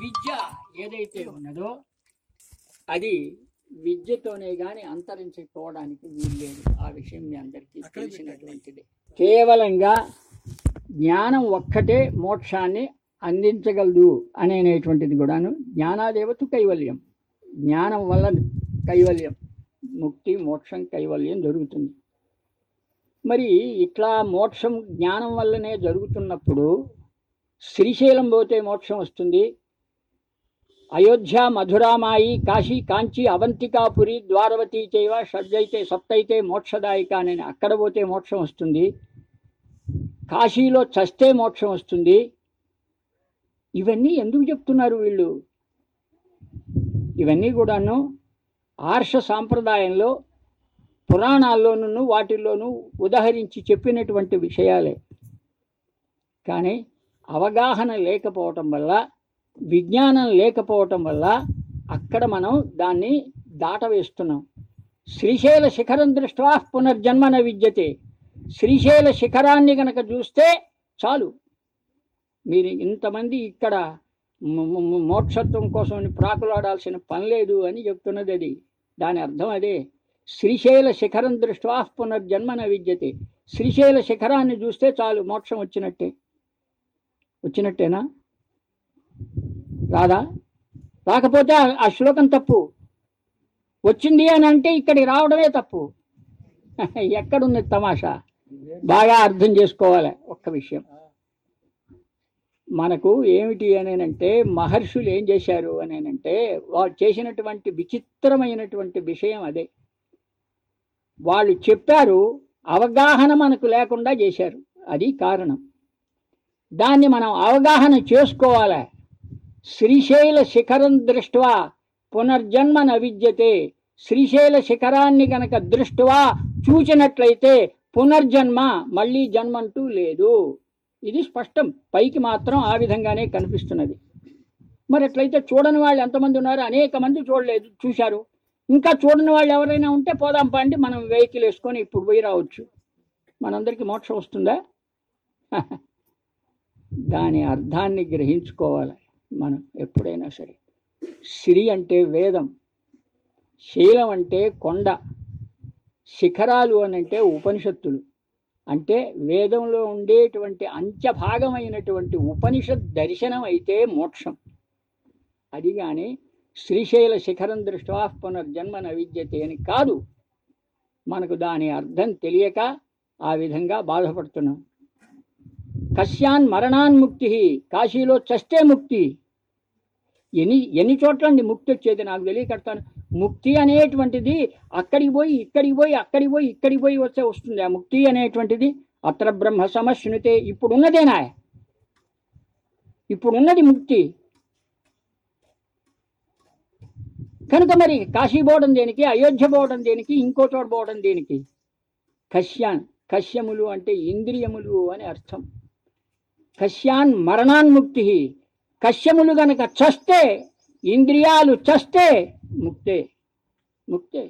విద్య ఏదైతే ఉన్నదో అది విద్యతోనే గాని అంతరించిపోవడానికి వీల్లేదు ఆ విషయం మీ అందరికీ తెలిసినటువంటిది. కేవలంగా జ్ఞానం ఒక్కటే మోక్షాన్ని అందించగలదు అనేటువంటిది కూడాను జ్ఞానాదేవతు కైవల్యం. జ్ఞానం వల్ల కైవల్యం. ముక్తి మోక్షం కైవల్యం జరుగుతుంది మరి ఇట్లా మోక్షం జ్ఞానం వల్లనే జరుగుతున్నప్పుడు శ్రీశైలం పోతే మోక్షం వస్తుంది. అయోధ్య మధురామాయి కాశీ కాంచి అవంతికాపురి ద్వారవతి చైవ షడ్జైతే సప్తైతే మోక్షదాయిక అని అక్కడ పోతే మోక్షం వస్తుంది. కాశీలో చస్తే మోక్షం వస్తుంది. ఇవన్నీ ఎందుకు చెప్తున్నారు వీళ్ళు? ఇవన్నీ కూడాను ఆర్ష సాంప్రదాయంలో పురాణాల్లోనూ వాటిల్లోనూ ఉదహరించి చెప్పినటువంటి విషయాలే. కానీ అవగాహన లేకపోవటం వల్ల విజ్ఞానం లేకపోవటం వల్ల అక్కడ మనం దాన్ని దాటవేస్తున్నాం. శ్రీశైల శిఖరం దృష్ట్యా పునర్జన్మన విద్యతే. శ్రీశైల శిఖరాన్ని గనక చూస్తే చాలు. మీరు ఇంతమంది ఇక్కడ మోక్షత్వం కోసం ప్రాకులాడాల్సిన పని లేదు అని చెప్తున్నది అది. దాని అర్థం అదే. శ్రీశైల శిఖరం దృష్ట్యా పునర్జన్మన విద్యతే. శ్రీశైల శిఖరాన్ని చూస్తే చాలు మోక్షం వచ్చినట్టే. వచ్చినట్టేనా? రాదా? రాకపోతే ఆ- శ్లోకం తప్పు. వచ్చింది అని అంటే ఇక్కడికి రావడమే తప్పు. ఎక్కడుంది తమాషా? బాగా అర్థం చేసుకోవాలి ఒక్క విషయం. మనకు ఏమిటి అనేనంటే మహర్షులు ఏం చేశారు అనేనంటే వాళ్ళు చేసినటువంటి విచిత్రమైనటువంటి విషయం అదే. వాళ్ళు చెప్పారు అవగాహన మనకు లేకుండా చేశారు. అది కారణం. దాన్ని మనం అవగాహన చేసుకోవాలి. శ్రీశైల శిఖరం దృష్ట్వా పునర్జన్మ నవిద్యతే. శ్రీశైల శిఖరాన్ని గనక దృష్ట్వా చూచినట్లయితే పునర్జన్మ మళ్ళీ జన్మంటూ లేదు. ఇది స్పష్టం. పైకి మాత్రం ఆ విధంగానే కనిపిస్తున్నది. మరి అట్లయితే చూడని వాళ్ళు ఎంతమంది ఉన్నారు అనేక మంది చూడలేదు చూశారు. ఇంకా చూడని వాళ్ళు ఎవరైనా ఉంటే పోదాం పండి మనం వెహికల్ వేసుకొని ఇప్పుడు పోయి రావచ్చు. మనందరికీ మోక్షం వస్తుందా? దాని అర్థాన్ని గ్రహించుకోవాలి మనం ఎప్పుడైనా సరే. శ్రీ అంటే వేదం శీలం అంటే కొండ శిఖరాలు అని అంటే ఉపనిషత్తులు. అంటే వేదంలో ఉండేటువంటి అంత్యభాగమైనటువంటి ఉపనిషత్ దర్శనం అయితే మోక్షం. అది కానీ శ్రీశైల శిఖరం దృష్ట్యా పునర్జన్మ నవిద్యతే అని కాదు. మనకు దాని అర్థం తెలియక ఆ విధంగా బాధపడుతున్నాం. కశ్యాన్ మరణాన్ ముక్తి కాశీలో చస్తే ముక్తి. ఎన్ని ఎన్ని చోట్లండి ముక్తి వచ్చేది? నాకు తెలియకడతాను ముక్తి అనేటువంటిది అక్కడికి పోయి ఇక్కడికి పోయి అక్కడికి పోయి ఇక్కడికి పోయి వచ్చే వస్తుంది. ఆ ముక్తి అనేటువంటిది అత్ర బ్రహ్మ సమశ్నుతే. ఇప్పుడు ఉన్నదేనా ముక్తి. కనుక మరి కాశీ పోవడం దేనికి అయోధ్య పోవడం దేనికి ఇంకో చోట పోవడం దేనికి? కశ్యాన్ కశ్యములు అంటే ఇంద్రియములు అని అర్థం. కశ్యాన్ మరణాన్ముక్తి. కశ్యములు గనక చస్తే ఇంద్రియాలు చస్తే ముక్తే ముక్తే.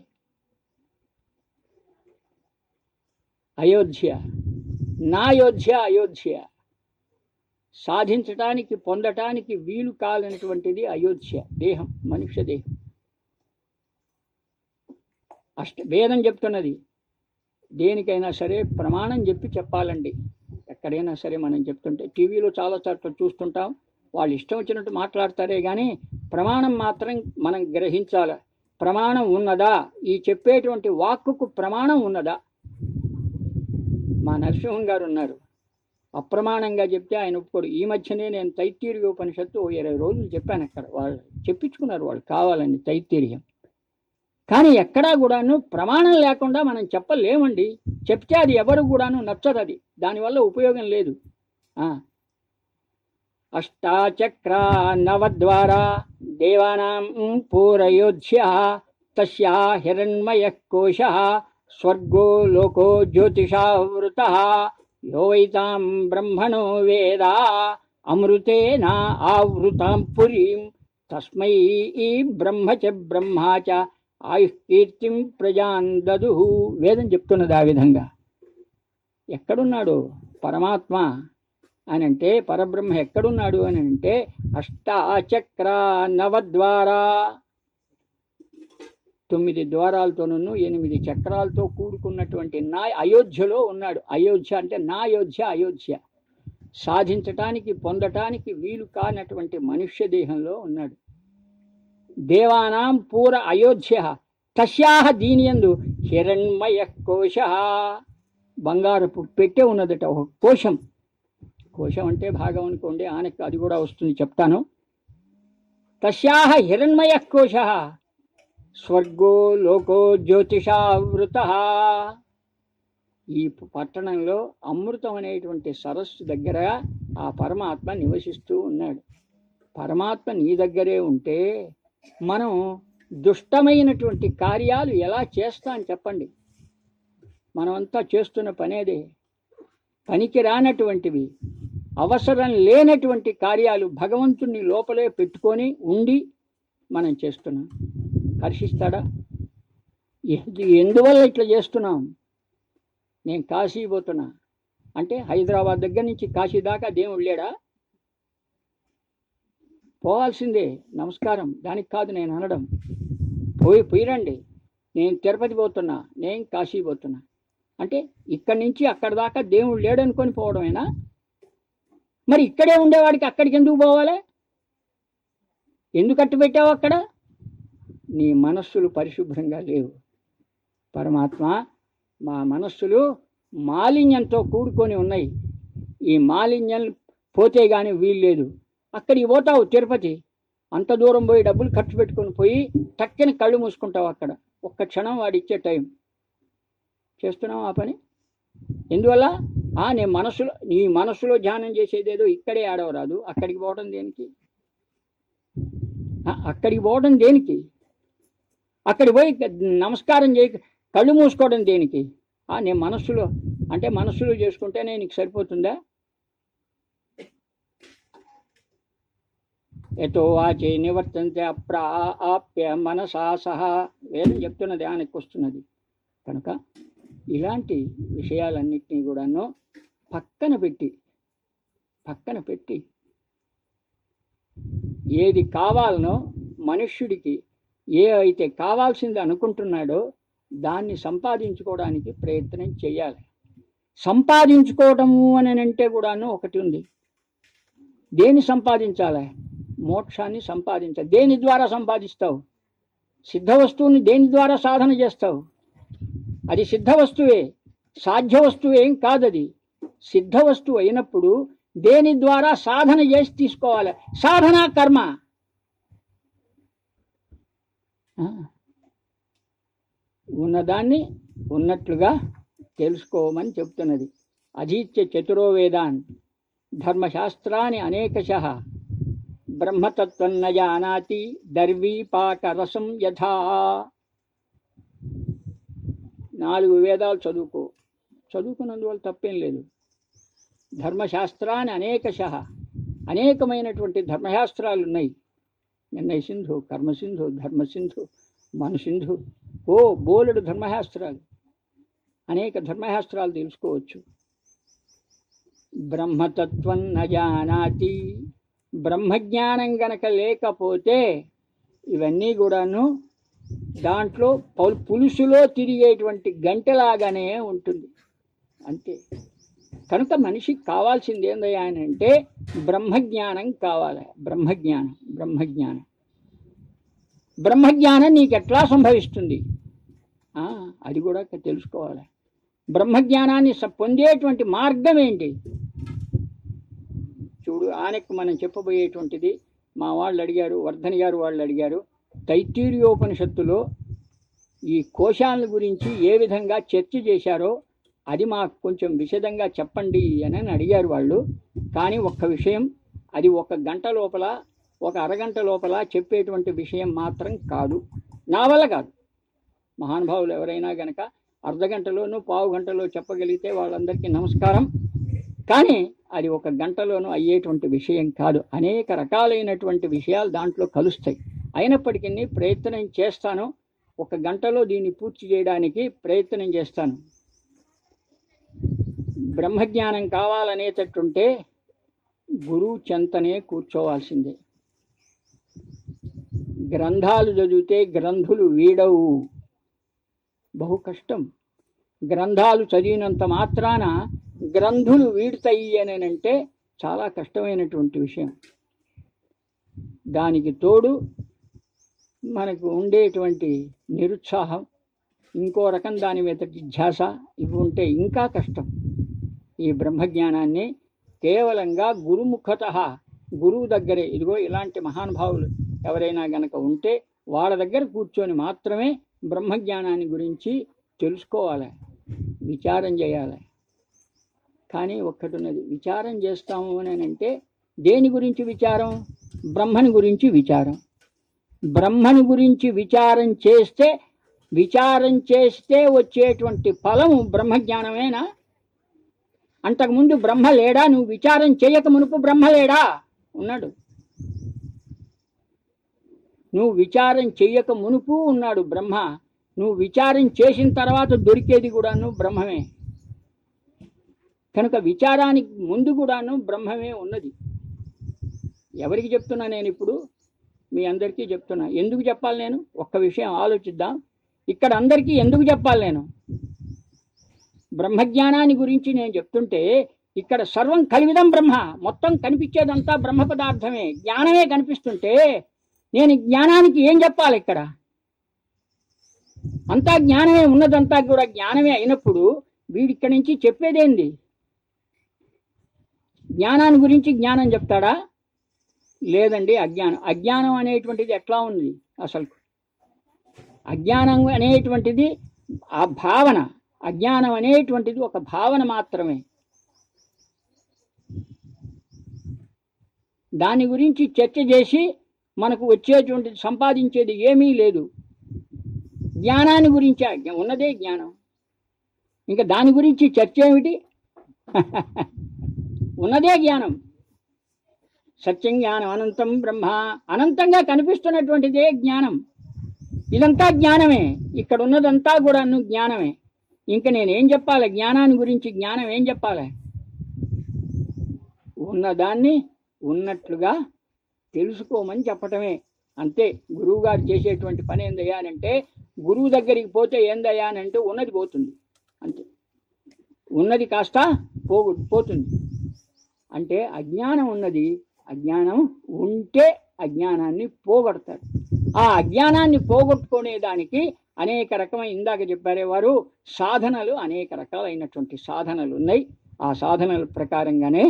అయోధ్య నా అయోధ్య. అయోధ్య సాధించటానికి పొందటానికి వీలు కాలనటువంటిది అయోధ్య దేహం మనుష్య దేహం. అష్ట వేదం చెప్తున్నది. దేనికైనా సరే ప్రమాణం చెప్పి చెప్పాలండి. ఎక్కడైనా సరే మనం చెప్తుంటే టీవీలో చాలా చోట్ల చూస్తుంటాం. వాళ్ళు ఇష్టం వచ్చినట్టు మాట్లాడతారే కానీ ప్రమాణం మాత్రం మనం గ్రహించాలి. ప్రమాణం ఉన్నదా? ఈ చెప్పేటువంటి వాక్కుకు ప్రమాణం ఉన్నదా? మా నరసింహం గారు ఉన్నారు. అప్రమాణంగా చెప్తే ఆయన ఒప్పుకోడు. ఈ మధ్యనే నేను తైత్తీర్య ఉపనిషత్తు ఇరవై రోజులు చెప్పాను అక్కడ. వాళ్ళు చెప్పించుకున్నారు వాళ్ళు కావాలండి తైత్తీర్యం. కానీ ఎక్కడా కూడాను ప్రమాణం లేకుండా మనం చెప్పలేమండి. చెప్తే అది ఎవరు కూడాను నచ్చదు అది. దానివల్ల ఉపయోగం లేదు. అష్టాచక్ర నవద్వారా దేవానాం పూరయోధ్య తస్యా హిరణ్మయ కోశ స్వర్గో లోకో జ్యోతిషావృత యో వైతాం బ్రహ్మణో వేద అమృతేన ఆవృతాం పురీం తస్మై బ్రహ్మ చ బ్రహ్మా చ ఆయుష్కీర్తిం ప్రజాన్ దదు వేదం చెప్తున్నది ఆ విధంగా. ఎక్కడున్నాడు పరమాత్మ అని అంటే పరబ్రహ్మ ఎక్కడున్నాడు అని అంటే అష్టాచక్ర నవద్వారా తొమ్మిది ద్వారాలతోనూ ఎనిమిది చక్రాలతో కూడుకున్నటువంటి నా అయోధ్యలో ఉన్నాడు. అయోధ్య అంటే నా అయోధ్య అయోధ్య. సాధించటానికి పొందటానికి వీలు కానటువంటి మనుష్య దేహంలో ఉన్నాడు. దేవానాం పూర అయోధ్య. తస్యాహ దీనియందు హిరణ్మయ కోశ. బంగారపు పెట్టే ఉన్నదట. ఒక కోశం. కోశం అంటే భాగం అనుకోండి ఆనకు అది కూడా వస్తుంది చెప్తాను. తస్యాహ హిరణ్మయ కోశ. స్వర్గో లోకో జ్యోతిషావృత. ఈ పట్టణంలో అమృతం అనేటువంటి సరస్సు దగ్గర ఆ పరమాత్మ నివసిస్తూ ఉన్నాడు. పరమాత్మ నీ దగ్గరే ఉంటే మనం దుష్టమైనటువంటి కార్యాలు ఎలా చేస్తాం చెప్పండి. మనమంతా చేస్తున్న పనేదే. పనికి రానటువంటివి అవసరం లేనటువంటి కార్యాలు భగవంతుని లోపలే పెట్టుకొని ఉండి మనం చేస్తున్నాం. హర్షిస్తాడా? ఎందువల్ల ఇట్లా చేస్తున్నాం? నేను కాశీ పోతున్నా. అంటే హైదరాబాద్ దగ్గర నుంచి కాశీ దాకా దేవుడు లేడా? పోవాల్సిందే. నమస్కారం. దానికి కాదు నేను అనడం. పోయి పోయిరండి. నేను తిరుపతి పోతున్నా. నేను కాశీ పోతున్నా. అంటే ఇక్కడి నుంచి అక్కడి దాకా దేవుడు లేడనుకొని పోవడమేనా? మరి ఇక్కడే ఉండేవాడికి అక్కడికి ఎందుకు పోవాలి? ఎందుకు అట్టు పెట్టావు అక్కడ? నీ మనస్సులు పరిశుభ్రంగా లేవు. పరమాత్మ మా మనస్సులు మాలిన్యంతో కూడుకొని ఉన్నాయి. ఈ మాలిన్యం పోతే కానీ వీల్లేదు. అక్కడికి పోతావు తిరుపతి. అంత దూరం పోయి డబ్బులు ఖర్చు పెట్టుకొని పోయి టక్కని కళ్ళు మూసుకుంటావు అక్కడ. ఒక్క క్షణం వాడు ఇచ్చే టైం. చేస్తున్నావు ఆ పని? ఎందువల్ల? ఆ నీ మనసులో నీ మనసులో ధ్యానం చేసేదేదో ఇక్కడే ఆడవరాదు అక్కడికి పోవడం దేనికి? అక్కడికి పోవడం దేనికి? అక్కడికి పోయి నమస్కారం చేయ కళ్ళు మూసుకోవడం దేనికి? ఆ నేను మనస్సులో అంటే మనస్సులో చేసుకుంటేనే నీకు సరిపోతుందా? ఎటో వాచి నివర్తంతే అప్రాప్య మనసా సహా వేదం చెప్తున్నది ఆయనకు వస్తున్నది. కనుక ఇలాంటి విషయాలన్నింటినీ కూడాను పక్కన పెట్టి పక్కన పెట్టి ఏది కావాలనో మనుష్యుడికి ఏ అయితే కావాల్సింది అనుకుంటున్నాడో దాన్ని సంపాదించుకోవడానికి ప్రయత్నం చేయాలి. సంపాదించుకోవటము అని అంటే కూడాను ఒకటి ఉంది. దేన్ని సంపాదించాలి? మోక్షాన్ని సంపాదించ దేని ద్వారా సంపాదిస్తావు? సిద్ధ వస్తువుని దేని ద్వారా సాధన చేస్తావు? అది సిద్ధ వస్తువే సాధ్య వస్తువు ఏం కాదది. సిద్ధ వస్తువు అయినప్పుడు దేని ద్వారా సాధన చేసి తీసుకోవాలి? సాధన కర్మ. ఉన్నదాన్ని ఉన్నట్లుగా తెలుసుకోమని చెప్తున్నది. అధీత్య చతురో వేదాన్. ధర్మశాస్త్రాన్ని అనేకశ బ్రహ్మతత్వం న జానాతి రసం యథా నాలుగు వేదాలు చదువుకో. చదువుకున్నందువల్ల తప్పేం లేదు. ధర్మశాస్త్రాన్ని అనేకశ అనేకమైనటువంటి ధర్మశాస్త్రాలు ఉన్నాయి నిర్ణయ సింధు కర్మసింధు ధర్మసింధు మనసింధు ఓ బోలెడు ధర్మశాస్త్రాలు. అనేక ధర్మశాస్త్రాలు తెలుసుకోవచ్చు. బ్రహ్మతత్వం న జానాతి బ్రహ్మజ్ఞానం గనక లేకపోతే ఇవన్నీ కూడాను దాంట్లో పౌ- పులుసులో తిరిగేటువంటి గంటలాగానే ఉంటుంది. అంతే. కనుక మనిషికి కావాల్సింది ఏందయ్యా అని అంటే బ్రహ్మజ్ఞానం కావాలి. బ్రహ్మజ్ఞానం బ్రహ్మజ్ఞానం. బ్రహ్మజ్ఞానం నీకు ఎట్లా సంభవిస్తుంది? అది కూడా తెలుసుకోవాలి. బ్రహ్మజ్ఞానాన్ని పొందేటువంటి మార్గం ఏంటి? చూడు. ఆనకు మనం చెప్పబోయేటువంటిది మా వాళ్ళు అడిగారు వర్ధని గారు వాళ్ళు అడిగారు తైత్తీర్యోపనిషత్తులో ఈ కోశాల గురించి ఏ విధంగా చర్చ చేశారో అది మాకు కొంచెం విషదంగా చెప్పండి అని అని అడిగారు వాళ్ళు. కానీ ఒక్క విషయం అది ఒక గంట లోపల ఒక అరగంట లోపల చెప్పేటువంటి విషయం మాత్రం కాదు. నా వల్ల కాదు. మహానుభావులు ఎవరైనా గనక అర్ధగంటలోనూ పావు గంటలో చెప్పగలిగితే వాళ్ళందరికీ నమస్కారం. కానీ అది ఒక గంటలోనూ అయ్యేటువంటి విషయం కాదు. అనేక రకాలైనటువంటి విషయాలు దాంట్లో కలుస్తాయి. అయినప్పటికీ ప్రయత్నం చేస్తాను. ఒక గంటలో దీన్ని పూర్తి చేయడానికి ప్రయత్నం చేస్తాను. బ్రహ్మజ్ఞానం కావాలనేటట్టుంటే గురువు చెంతనే కూర్చోవాల్సిందే. గ్రంథాలు చదివితే గ్రంథులు వీడవు. బహు కష్టం. గ్రంథాలు చదివినంత మాత్రాన గ్రంథులు వీడుతాయి అని అంటే చాలా కష్టమైనటువంటి విషయం. దానికి తోడు మనకు ఉండేటువంటి నిరుత్సాహం ఇంకో రకం దాని మీద ధ్యాస ఇవి ఉంటే ఇంకా కష్టం. ఈ బ్రహ్మజ్ఞానాన్ని కేవలంగా గురుముఖత గురువు దగ్గరే ఇదిగో ఇలాంటి మహానుభావులు ఎవరైనా గనక ఉంటే వాళ్ళ దగ్గర కూర్చొని మాత్రమే బ్రహ్మజ్ఞానాన్ని గురించి తెలుసుకోవాలి విచారం చేయాలి. కానీ ఒక్కటి ఉన్నది విచారం చేస్తాము అని అంటే దేని గురించి విచారం? బ్రహ్మని గురించి విచారం. బ్రహ్మని గురించి విచారం చేస్తే విచారం చేస్తే వచ్చేటువంటి ఫలము బ్రహ్మజ్ఞానమేనా? అంతకుముందు బ్రహ్మ లేడా? నువ్వు విచారం చేయక మునుపు బ్రహ్మ లేడా? ఉన్నాడు. నువ్వు విచారం చెయ్యక మునుపు ఉన్నాడు బ్రహ్మ. నువ్వు విచారం చేసిన తర్వాత దొరికేది కూడాను బ్రహ్మమే. కనుక విచారానికి ముందు కూడాను బ్రహ్మమే ఉన్నది. ఎవరికి చెప్తున్నా నేను ఇప్పుడు? మీ అందరికీ చెప్తున్నా. ఎందుకు చెప్పాలి నేను? ఒక్క విషయం ఆలోచిద్దాం. ఇక్కడ అందరికీ ఎందుకు చెప్పాలి నేను? బ్రహ్మజ్ఞానాన్ని గురించి నేను చెప్తుంటే ఇక్కడ సర్వం కలివిదం బ్రహ్మ. మొత్తం కనిపించేదంతా బ్రహ్మ పదార్థమే. జ్ఞానమే కనిపిస్తుంటే నేను జ్ఞానానికి ఏం చెప్పాలి ఇక్కడ? అంతా జ్ఞానమే ఉన్నదంతా కూడా జ్ఞానమే అయినప్పుడు వీడిక్కడి నుంచి చెప్పేదేంది? జ్ఞానాన్ని గురించి జ్ఞానం చెప్తాడా? లేదండి అజ్ఞానం. అజ్ఞానం అనేటువంటిది ఎట్లా ఉంది అసలు? అజ్ఞానం అనేటువంటిది ఆ భావన. అజ్ఞానం అనేటువంటిది ఒక భావన మాత్రమే. దాని గురించి చర్చ చేసి మనకు వచ్చేటువంటి సంపాదించేది ఏమీ లేదు. జ్ఞానాన్ని గురించి ఉన్నదే జ్ఞానం. ఇంకా దాని గురించి చర్చ ఏమిటి? ఉన్నదే జ్ఞానం. సత్యం జ్ఞానం అనంతం బ్రహ్మ. అనంతంగా కనిపిస్తున్నటువంటిదే జ్ఞానం. ఇదంతా జ్ఞానమే. ఇక్కడ ఉన్నదంతా కూడా జ్ఞానమే. ఇంకా నేనేం చెప్పాలి? జ్ఞానాన్ని గురించి జ్ఞానం ఏం చెప్పాలి? ఉన్నదాన్ని ఉన్నట్లుగా తెలుసుకోమని చెప్పటమే. అంతే. గురువుగారు చేసేటువంటి పని ఏందయ్యా అని అంటే గురువు దగ్గరికి పోతే ఏందయ్యా అని అంటే ఉన్నది పోతుంది. అంతే. ఉన్నది కాస్త పోగు పోతుంది. అంటే అజ్ఞానం ఉన్నది. అజ్ఞానం ఉంటే అజ్ఞానాన్ని పోగొడతాడు ఆ అజ్ఞానాన్ని పోగొట్టుకునే దానికి అనేక రకమైన ఇందాక చెప్పారే వారు సాధనలు అనేక రకాలైనటువంటి సాధనలు ఉన్నాయి. ఆ సాధనల ప్రకారంగానే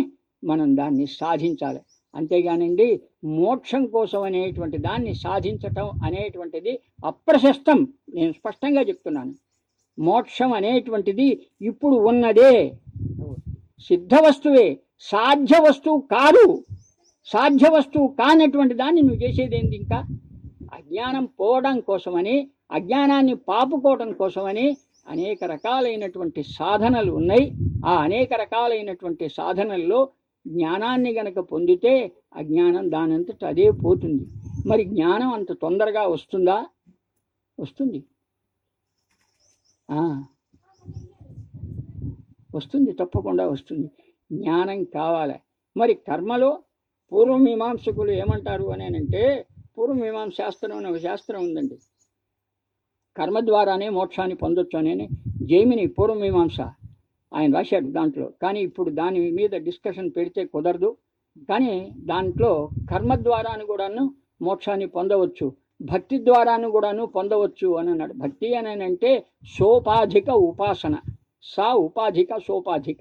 మనం దాన్ని సాధించాలి. అంతేగానండి మోక్షం కోసం అనేటువంటి దాన్ని సాధించటం అనేటువంటిది అప్రశస్తం. నేను స్పష్టంగా చెప్తున్నాను. మోక్షం అనేటువంటిది ఇప్పుడు ఉన్నదే. సిద్ధ వస్తువే. సాధ్య వస్తువు కాదు. సాధ్య వస్తువు కానటువంటి దాన్ని నువ్వు చేసేది ఏంది ఇంకా? అజ్ఞానం పోవడం కోసమని అజ్ఞానాన్ని పాపుకోవడం కోసమని అనేక రకాలైనటువంటి సాధనలు ఉన్నాయి. ఆ అనేక రకాలైనటువంటి సాధనల్లో జ్ఞానాన్ని గనక పొందితే అజ్ఞానం దానంతట అదే పోతుంది. మరి జ్ఞానం అంత తొందరగా వస్తుందా? వస్తుంది. వస్తుంది తప్పకుండా వస్తుంది. జ్ఞానం కావాలి. మరి కర్మలో పూర్వమీమాంసకులు ఏమంటారు అని అంటే పూర్వమీమాంస శాస్త్రం అనే ఒక శాస్త్రం ఉందండి. కర్మ ద్వారానే మోక్షాన్ని పొందొచ్చు అని జైమిని పూర్వమీమాంస ఆయన రాశాడు దాంట్లో. కానీ ఇప్పుడు దాని మీద డిస్కషన్ పెడితే కుదరదు. కానీ దాంట్లో కర్మ ద్వారాను కూడాను మోక్షాన్ని పొందవచ్చు. భక్తి ద్వారాను కూడాను పొందవచ్చు అని అన్నాడు. భక్తి అని అంటే సోపాధిక ఉపాసన. సా ఉపాధిక సోపాధిక.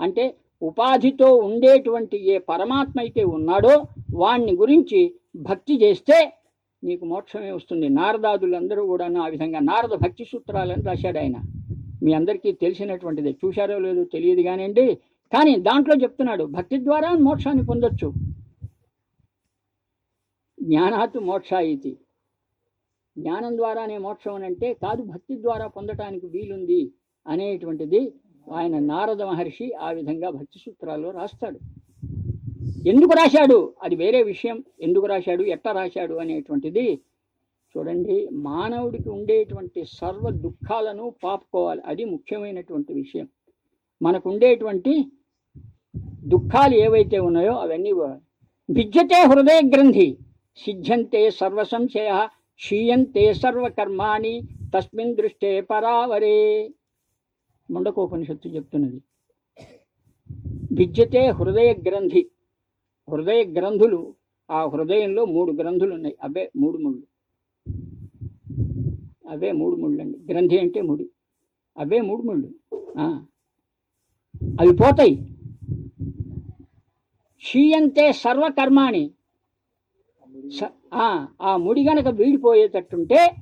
అంటే ఉపాధితో ఉండేటువంటి ఏ పరమాత్మ అయితే ఉన్నాడో వాణ్ణి గురించి భక్తి చేస్తే నీకు మోక్షమే వస్తుంది. నారదాదులందరూ కూడాను ఆ విధంగా నారద భక్తి సూత్రాలని రాశాడు ఆయన. మీ అందరికీ తెలిసినటువంటిది. చూశారో లేదో తెలియదు కానివ్వండి. కానీ దాంట్లో చెప్తున్నాడు భక్తి ద్వారా మోక్షాన్ని పొందొచ్చు. జ్ఞానాత్ మోక్ష ఇది. జ్ఞానం ద్వారానే మోక్షం అని అంటే కాదు భక్తి ద్వారా పొందటానికి వీలుంది అనేటువంటిది ఆయన నారద మహర్షి ఆ విధంగా భక్తి సూత్రాల్లో రాస్తాడు. ఎందుకు రాశాడు? అది వేరే విషయం. ఎందుకు రాశాడు? ఎట్ట రాశాడు అనేటువంటిది చూడండి. మానవుడికి ఉండేటువంటి సర్వ దుఃఖాలను పాపుకోవాలి. అది ముఖ్యమైనటువంటి విషయం. మనకు ఉండేటువంటి దుఃఖాలు ఏవైతే ఉన్నాయో అవన్నీ భిజ్యతే హృదయ గ్రంథి సిద్ధ్యంతే సర్వ సంశయ క్షీయంతే సర్వకర్మాణి తస్మిన్ దృష్టే పరావరే ముండకోపనిషత్తు చెప్తున్నది. విద్యతే హృదయ గ్రంథి. హృదయ గ్రంథులు ఆ హృదయంలో మూడు గ్రంథులు ఉన్నాయి అవే మూడు ముళ్ళు. అవే మూడు ముళ్ళు అండి గ్రంథి అంటే ముడి. అవే మూడు ముళ్ళు. అవి పోతాయి. క్షీయంతే సర్వకర్మాణి. స- ఆ, ఆ ముడి గనక వీడిపోయేటట్టుంటే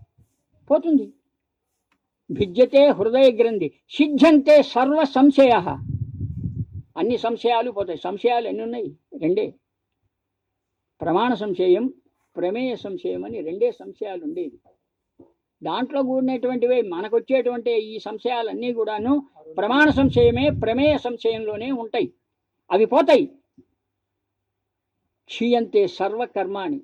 పోతుంది. భిద్యతే హృదయ గ్రంథి సిద్ధ్యంతే సర్వ సంశయ. అన్ని సంశయాలు పోతాయి. సంశయాలు ఎన్ని ఉన్నాయి? రెండే. ప్రమాణ సంశయం ప్రమేయ సంశయం అని రెండే సంశయాలు ఉండేవి. దాంట్లో కూడినటువంటివి మనకు వచ్చేటువంటి ఈ సంశయాలన్నీ కూడాను ప్రమాణ సంశయమే ప్రమేయ సంశయంలోనే ఉంటాయి. అవి పోతాయి. క్షీయంతే సర్వకర్మాణి.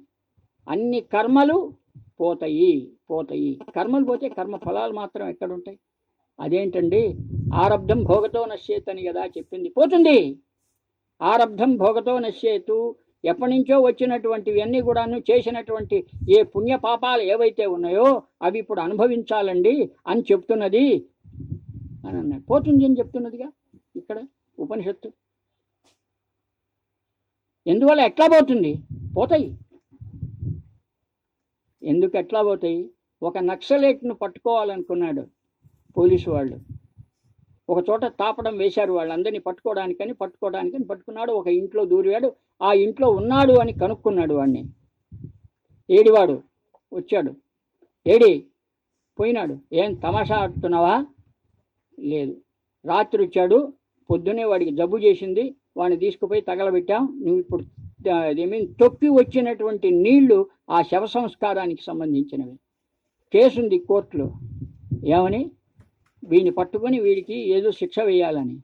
అన్ని కర్మలు పోతాయి. పోతాయి. కర్మలు పోతే కర్మ ఫలాలు మాత్రం ఎక్కడ ఉంటాయి అదేంటండి? ఆరబ్ధం భోగతో నశ్యేత్ అని కదా చెప్పింది. పోతుంది. ఆరబ్ధం భోగతో నశ్యేతు ఎప్పటి నుంచో వచ్చినటువంటివి అన్నీ కూడాను చేసినటువంటి ఏ పుణ్య పాపాలు ఏవైతే ఉన్నాయో అవి ఇప్పుడు అనుభవించాలండి అని చెప్తున్నది. అని అన్నాడు. పోతుంది అని చెప్తున్నదిగా ఇక్కడ ఉపనిషత్తు. ఎందువల్ల ఎట్లా పోతుంది? పోతాయి. ఎందుకు ఎట్లా పోతాయి? ఒక నక్సలేట్ను పట్టుకోవాలనుకున్నాడు పోలీసు వాళ్ళు. ఒక చోట తాపడం వేశారు వాళ్ళందరినీ పట్టుకోవడానికని పట్టుకోవడానికని పట్టుకున్నాడు. ఒక ఇంట్లో దూరివాడు. ఆ ఇంట్లో ఉన్నాడు అని కనుక్కున్నాడు వాడిని ఏడివాడు వచ్చాడు. ఏడి పోయినాడు. ఏం తమాషా ఆడుతున్నావా? లేదు. రాత్రి వచ్చాడు. పొద్దునే వాడికి జబ్బు చేసింది. వాడిని తీసుకుపోయి తగలబెట్టాం. నువ్వు ఇప్పుడు అదేమీ తొక్కి వచ్చినటువంటి నీళ్ళు ఆ శవ సంస్కారానికి సంబంధించినవి. కేసుంది కోర్టులో. ఏమని? వీడిని పట్టుకొని వీడికి ఏదో శిక్ష వేయాలని.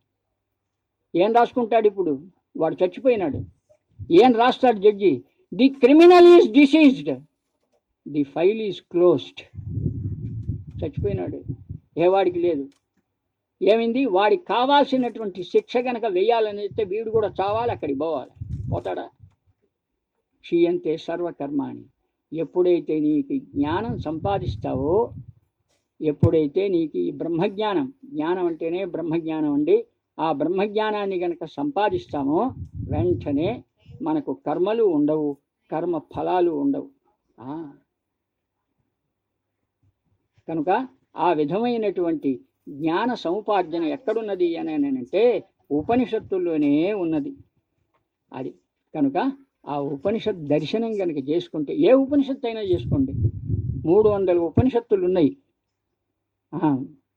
ఏం రాసుకుంటాడు ఇప్పుడు? వాడు చచ్చిపోయినాడు. ఏం రాస్తాడు judge? The criminal is deceased. The file is closed. చచ్చిపోయినాడు. ఏ వాడికి లేదు. ఏమైంది? వాడికి కావాల్సినటువంటి శిక్ష కనుక వేయాలని అయితే వీడు కూడా చావాలి అక్కడికి పోవాలి. పోతాడా? క్షీయంతే సర్వకర్మాణి. ఎప్పుడైతే నీకు జ్ఞానం సంపాదిస్తావో ఎప్పుడైతే నీకు ఈ బ్రహ్మజ్ఞానం జ్ఞానం అంటేనే బ్రహ్మజ్ఞానం అండి ఆ బ్రహ్మజ్ఞానాన్ని గనక సంపాదిస్తామో వెంటనే మనకు కర్మలు ఉండవు కర్మ ఫలాలు ఉండవు. కనుక ఆ విధమైనటువంటి జ్ఞాన సముపార్జన ఎక్కడున్నది అని అంటే ఉపనిషత్తుల్లోనే ఉన్నది. అది. కనుక ఆ ఉపనిషత్ దర్శనం కనుక చేసుకుంటే ఏ ఉపనిషత్తు అయినా చేసుకోండి. మూడు వందల ఉపనిషత్తులు ఉన్నాయి.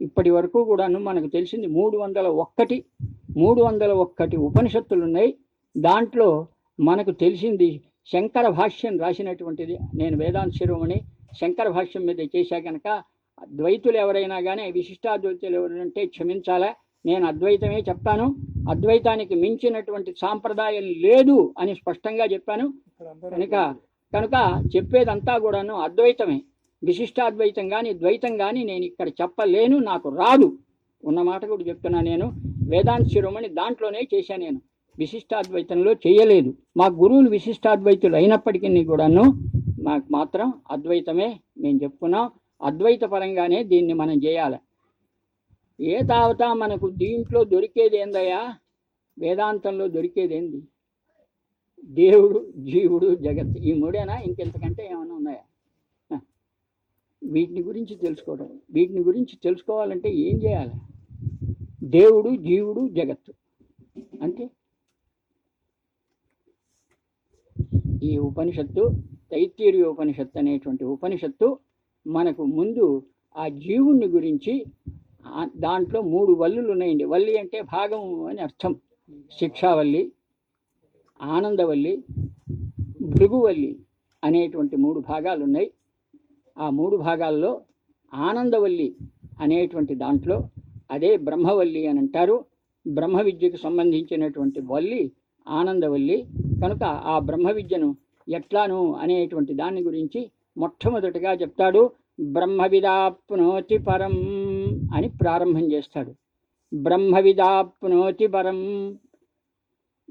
ఇప్పటి వరకు కూడాను మనకు తెలిసింది మూడు వందల ఒక్కటి మూడు వందల ఒక్కటి ఉపనిషత్తులు ఉన్నాయి. దాంట్లో మనకు తెలిసింది శంకర భాష్యం రాసినటువంటిది. నేను వేదాంత శిరోమణి శంకర భాష్యం మీద చేశా కనుక ద్వైతులు ఎవరైనా కానీ విశిష్టాద్వైతులు ఎవరంటే క్షమించాలా? నేను అద్వైతమే చెప్తాను. అద్వైతానికి మించినటువంటి సాంప్రదాయం లేదు అని స్పష్టంగా చెప్పాను. కనుక కనుక చెప్పేదంతా కూడాను అద్వైతమే. విశిష్టాద్వైతం కానీ ద్వైతం కానీ నేను ఇక్కడ చెప్పలేను నాకు రాదు ఉన్న మాట కూడా చెప్తున్నా నేను. వేదాంత శిరోమణి దాంట్లోనే చేశాను నేను. విశిష్టాద్వైతంలో చేయలేదు. మా గురువులు విశిష్టాద్వైతులు అయినప్పటికీ కూడాను మాకు మాత్రం అద్వైతమే మేము చెప్పుకున్నాం. అద్వైత పరంగానే దీన్ని మనం చేయాలి. ఏ తావతా మనకు దీంట్లో దొరికేది ఏందయ్యా? వేదాంతంలో దొరికేదేంది? దేవుడు జీవుడు జగత్ ఈ మూడేనా? ఇంకెంతకంటే ఏమైనా ఉన్నాయా? వీటిని గురించి తెలుసుకోవడం. వీటిని గురించి తెలుసుకోవాలంటే ఏం చేయాలి? దేవుడు జీవుడు జగత్తు. అంటే ఈ ఉపనిషత్తు తైత్తీరి ఉపనిషత్తు అనేటువంటి ఉపనిషత్తు మనకు ముందు ఆ జీవుణ్ణి గురించి దాంట్లో మూడు వల్లులు ఉన్నాయండి. వల్లి అంటే భాగం అని అర్థం. శిక్షావల్లి ఆనందవల్లి భృగువల్లి అనేటువంటి మూడు భాగాలు ఉన్నాయి. ఆ మూడు భాగాల్లో ఆనందవల్లి అనేటువంటి దాంట్లో అదే బ్రహ్మవల్లి అని అంటారు. బ్రహ్మ విద్యకు సంబంధించినటువంటి వల్లి ఆనందవల్లి. కనుక ఆ బ్రహ్మ విద్యను ఎట్లాను అనేటువంటి దాని గురించి మొట్టమొదటిగా చెప్తాడు. బ్రహ్మవిదాప్నోతి పరం అని ప్రారంభం చేస్తాడు. బ్రహ్మవిదాప్నోతి పరం.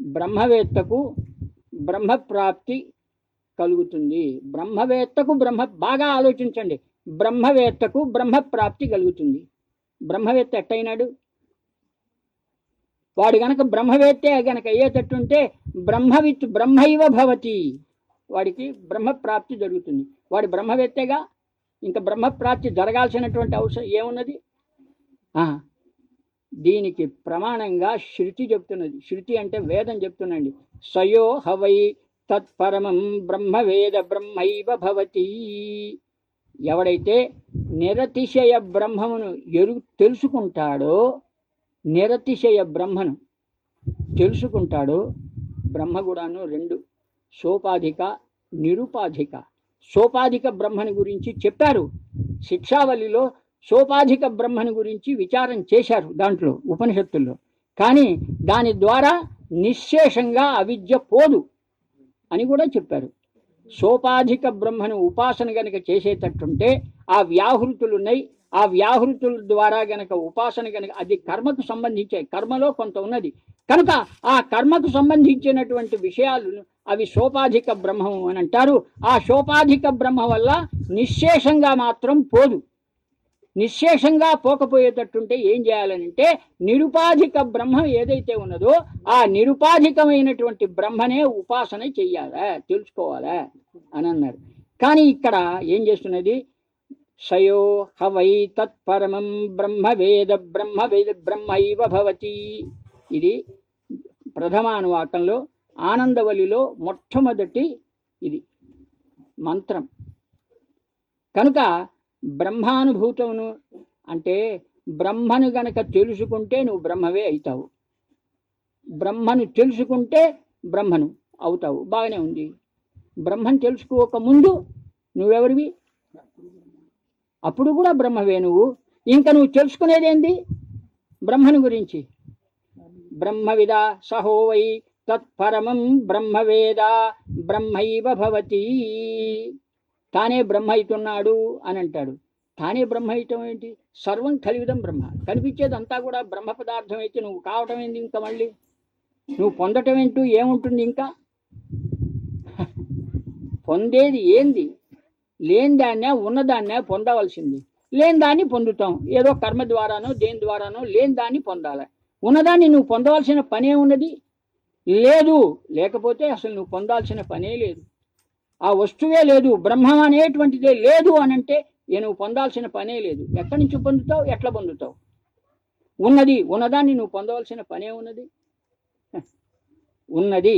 బ్రహ్మవేత్తకు బ్రహ్మప్రాప్తి కలుగుతుంది. బ్రహ్మవేత్తకు బ్రహ్మ బాగా ఆలోచించండి. బ్రహ్మవేత్తకు బ్రహ్మప్రాప్తి కలుగుతుంది. బ్రహ్మవేత్త ఎట్టయినాడు? వాడు గనక బ్రహ్మవేత్తే గనక అయ్యేటట్టుంటే బ్రహ్మవిత్ బ్రహ్మైవ భవతి. వాడికి బ్రహ్మప్రాప్తి జరుగుతుంది. వాడు బ్రహ్మవేత్తేగా? ఇంకా బ్రహ్మప్రాప్తి జరగాల్సినటువంటి అవసరం ఏమున్నది? దీనికి ప్రమాణంగా శృతి చెప్తున్నది. శృతి అంటే వేదం చెప్తున్నది సయో హవై తత్పరమం బ్రహ్మవేద బ్రహ్మైవ భవతి. ఎవడైతే నిరతిశయ బ్రహ్మమును ఎరు తెలుసుకుంటాడో నిరతిశయ బ్రహ్మను తెలుసుకుంటాడో బ్రహ్మ కూడాను రెండు సోపాధిక నిరుపాధిక. సోపాధిక బ్రహ్మని గురించి చెప్పారు. శిక్షావళిలో సోపాధిక బ్రహ్మని గురించి విచారం చేశారు దాంట్లో ఉపనిషత్తుల్లో. కానీ దాని ద్వారా నిశ్శేషంగా అవిద్య పోదు అని కూడా చెప్పారు. సోపాధిక బ్రహ్మను ఉపాసన గనక చేసేటట్టుంటే ఆ వ్యాహృతులున్నాయి ఆ వ్యాహృతుల ద్వారా గనక ఉపాసన గనక అది కర్మకు సంబంధించే కర్మలో కొంత ఉన్నది. కనుక ఆ కర్మకు సంబంధించినటువంటి విషయాలు అవి సోపాధిక బ్రహ్మం అని అంటారు. ఆ సోపాధిక బ్రహ్మ వల్ల నిశ్శేషంగా మాత్రం పోదు. నిశ్శేషంగా పోకపోయేటట్టుంటే ఏం చేయాలనంటే నిరుపాధిక బ్రహ్మం ఏదైతే ఉన్నదో ఆ నిరుపాధికమైనటువంటి బ్రహ్మనే ఉపాసన చెయ్యాలా తెలుసుకోవాలా అని అన్నారు. కానీ ఇక్కడ ఏం చేస్తున్నది? సయో హవై తత్పరమం బ్రహ్మవేద బ్రహ్మవేద బ్రహ్మైవ భవతి. ఇది ప్రథమానువాకంలో ఆనందవలిలో మొట్టమొదటి ఇది మంత్రం. కనుక బ్రహ్మానుభూతమును అంటే బ్రహ్మను గనక తెలుసుకుంటే నువ్వు బ్రహ్మవే అవుతావు. బ్రహ్మను తెలుసుకుంటే బ్రహ్మను అవుతావు. బాగానే ఉంది. బ్రహ్మను తెలుసుకోక ముందు నువ్వెవరివి? అప్పుడు కూడా బ్రహ్మవే నువ్వు. ఇంకా నువ్వు తెలుసుకునేదేంది బ్రహ్మను గురించి. బ్రహ్మవిద సహోవై తత్పరమం బ్రహ్మవేద బ్రహ్మైవ భవతి. తానే బ్రహ్మ అవుతున్నాడు అని అంటాడు. తానే బ్రహ్మ అయితం ఏంటి? సర్వం కలివిదం బ్రహ్మ. కనిపించేదంతా కూడా బ్రహ్మ పదార్థం అయితే నువ్వు కావటం ఏంది ఇంకా మళ్ళీ? నువ్వు పొందటం ఏంటూ ఏముంటుంది ఇంకా? పొందేది ఏంది? లేని దాన్నే ఉన్నదాన్నే పొందవలసింది. లేని దాన్ని పొందుతాం. ఏదో కర్మ ద్వారానో దేని ద్వారానో లేని దాన్ని పొందాలి. ఉన్నదాన్ని నువ్వు పొందవలసిన పనే ఉన్నది? లేదు. లేకపోతే అసలు నువ్వు పొందాల్సిన పనే లేదు. ఆ వస్తువే లేదు బ్రహ్మం అనేటువంటిదే లేదు అని అంటే నువ్వు పొందాల్సిన పనే లేదు. ఎక్కడి నుంచి పొందుతావు? ఎట్లా పొందుతావు? ఉన్నది ఉన్నదాన్ని నువ్వు పొందవలసిన పనే ఉన్నది? ఉన్నది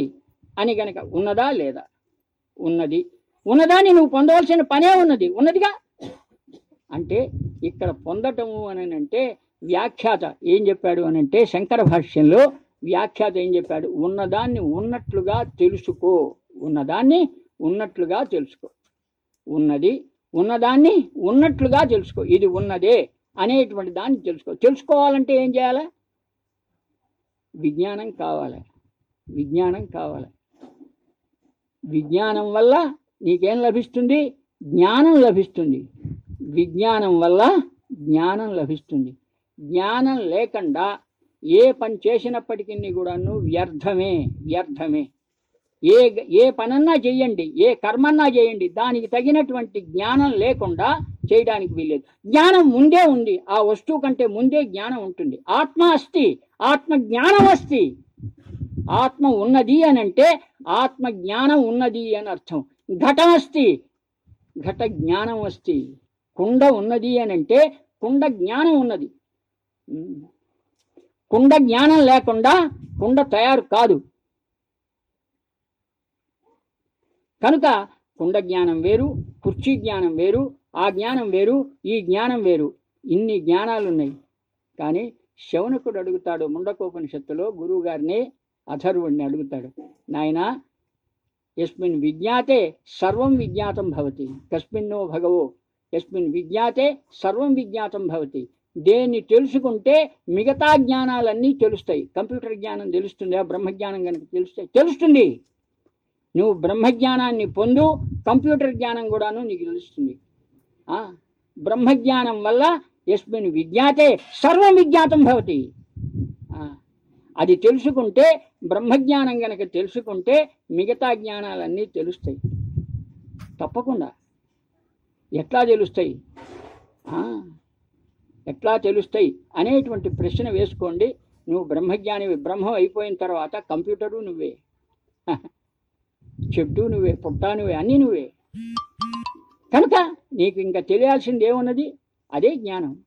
అని గనక ఉన్నదా లేదా? ఉన్నది. ఉన్నదాన్ని నువ్వు పొందవలసిన పనే ఉన్నది. ఉన్నదిగా? అంటే ఇక్కడ పొందటము అని అంటే వ్యాఖ్యాత ఏం చెప్పాడు అని అంటే శంకర భాష్యంలో వ్యాఖ్యాత ఏం చెప్పాడు? ఉన్నదాన్ని ఉన్నట్లుగా తెలుసుకో. ఉన్నదాన్ని ఉన్నట్లుగా తెలుసుకో. ఉన్నది ఉన్నదాన్ని ఉన్నట్లుగా తెలుసుకో. ఇది ఉన్నదే అనేటువంటి దాన్ని తెలుసుకో. తెలుసుకోవాలంటే ఏం చేయాలి? విజ్ఞానం కావాలి. విజ్ఞానం కావాలి. విజ్ఞానం వల్ల నీకేం లభిస్తుంది? జ్ఞానం లభిస్తుంది. విజ్ఞానం వల్ల జ్ఞానం లభిస్తుంది. జ్ఞానం లేకుండా ఏ పని చేసినప్పటికీ కూడాను వ్యర్థమే వ్యర్థమే. ఏ ఏ పనన్నా చేయండి ఏ కర్మన్నా చేయండి దానికి తగినటువంటి జ్ఞానం లేకుండా చేయడానికి వీల్లేదు. జ్ఞానం ముందే ఉంది ఆ వస్తువు కంటే ముందే జ్ఞానం ఉంటుంది. ఆత్మ అస్తి ఆత్మ జ్ఞానం అస్తి. ఆత్మ ఉన్నది అని అంటే ఆత్మ జ్ఞానం ఉన్నది అని అర్థం. ఘటం అస్తి ఘట జ్ఞానం అస్తి. కుండ ఉన్నది అని అంటే కుండ జ్ఞానం ఉన్నది. కుండ జ్ఞానం లేకుండా కుండ తయారు కాదు. కనుక కుండ జ్ఞానం వేరు కుర్చీ జ్ఞానం వేరు ఆ జ్ఞానం వేరు ఈ జ్ఞానం వేరు. ఇన్ని జ్ఞానాలున్నాయి. కానీ శౌనకుడు అడుగుతాడు ముండకోపనిషత్తులో గురువుగారిని అథర్వుడిని అడుగుతాడు. నాయనా యస్మిన్ విజ్ఞాతే సర్వం విజ్ఞాతం భవతి. కస్మిన్నో భగవో. యస్మిన్ విజ్ఞాతే సర్వం విజ్ఞాతం భవతి. దేన్ని తెలుసుకుంటే మిగతా జ్ఞానాలన్నీ తెలుస్తాయి. కంప్యూటర్ జ్ఞానం తెలుస్తుందా? బ్రహ్మజ్ఞానం కనుక తెలుస్తాయి తెలుస్తుంది. నువ్వు బ్రహ్మజ్ఞానాన్ని పొందు కంప్యూటర్ జ్ఞానం కూడాను నీకు తెలుస్తుంది. బ్రహ్మజ్ఞానం వల్ల యస్మిన్ విజ్ఞాతే సర్వం విజ్ఞాతం భవతి. అది తెలుసుకుంటే బ్రహ్మజ్ఞానం గనక తెలుసుకుంటే మిగతా జ్ఞానాలన్నీ తెలుస్తాయి. తప్పకుండా. ఎట్లా తెలుస్తాయి? ఎట్లా తెలుస్తాయి అనేటువంటి ప్రశ్న వేసుకోండి. నువ్వు బ్రహ్మజ్ఞానివి బ్రహ్మం అయిపోయిన తర్వాత కంప్యూటరు నువ్వే. చెట్టు నువ్వే పుట్ట నువ్వే అన్నీ నువ్వే. కనుక నీకు ఇంకా తెలియాల్సింది ఏమున్నది? అదే జ్ఞానం.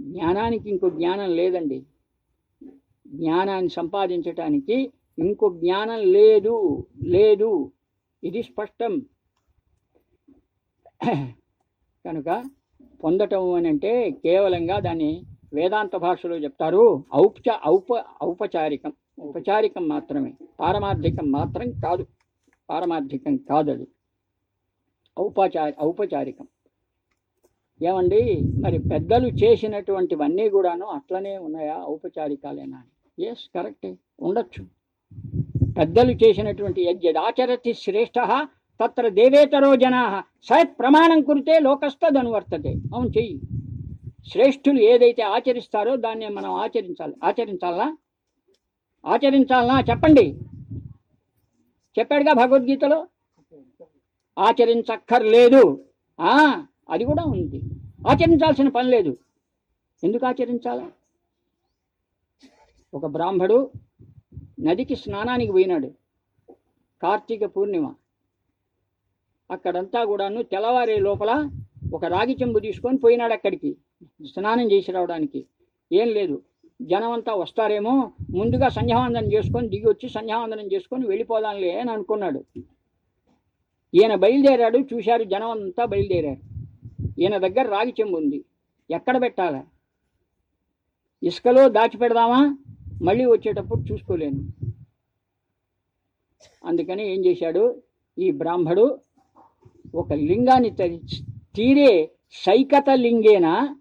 జ్ఞానానికి ఇంకో జ్ఞానం లేదండి. జ్ఞానాన్ని సంపాదించటానికి ఇంకో జ్ఞానం లేదు లేదు. ఇది స్పష్టం. కనుక పొందటం అని అంటే కేవలంగా దాన్ని వేదాంత భాషలో చెప్తారు ఔపచ ఔప ఔపచారికం. ఔపచారికం మాత్రమే పారమార్థికం మాత్రం కాదు. పారమార్థికం కాదు అది ఔపచారి ఔపచారికం. ఏమండి? మరి పెద్దలు చేసినటువంటివన్నీ కూడాను అట్లనే ఉన్నాయా? ఔపచారికాలేనా? ఎస్ కరెక్టే ఉండొచ్చు. పెద్దలు చేసినటువంటి యజ్ఞదాచరతి శ్రేష్ఠ తత్ర దేవేతరో జనా సయత్ ప్రమాణం కురితే లోకస్తదనువర్తతే అవును చెయ్యి. శ్రేష్ఠులు ఏదైతే ఆచరిస్తారో దాన్ని మనం ఆచరించాలి. ఆచరించాలా? ఆచరించాలనా? చెప్పండి. చెప్పాడుగా భగవద్గీతలో? ఆచరించక్కర్లేదు. అది కూడా ఉంది. ఆచరించాల్సిన పని లేదు. ఎందుకు ఆచరించాలా? ఒక బ్రాహ్మడు నదికి స్నానానికి పోయినాడు. కార్తీక పూర్ణిమ. అక్కడంతా కూడాను తెల్లవారే లోపల ఒక రాగి చెంబు తీసుకొని పోయినాడు అక్కడికి. స్నానం చేసి రావడానికి. ఏం లేదు. జనం అంతా వస్తారేమో ముందుగా సంధ్యావందనం చేసుకొని దిగి వచ్చి సంధ్యావందనం చేసుకొని వెళ్ళిపోదాంలే అని అనుకున్నాడు. ఈయన బయలుదేరాడు చూశారు జనం అంతా బయలుదేరారు. ఈయన దగ్గర రాగి చెంబు ఉంది. ఎక్కడ పెట్టాలా? ఇసుకలో దాచిపెడదామా మళ్ళీ వచ్చేటప్పుడు చూసుకోలేను. అందుకని ఏం చేశాడు? ఈ బ్రాహ్మడు ఒక లింగాన్ని తీరే సైకత లింగేన?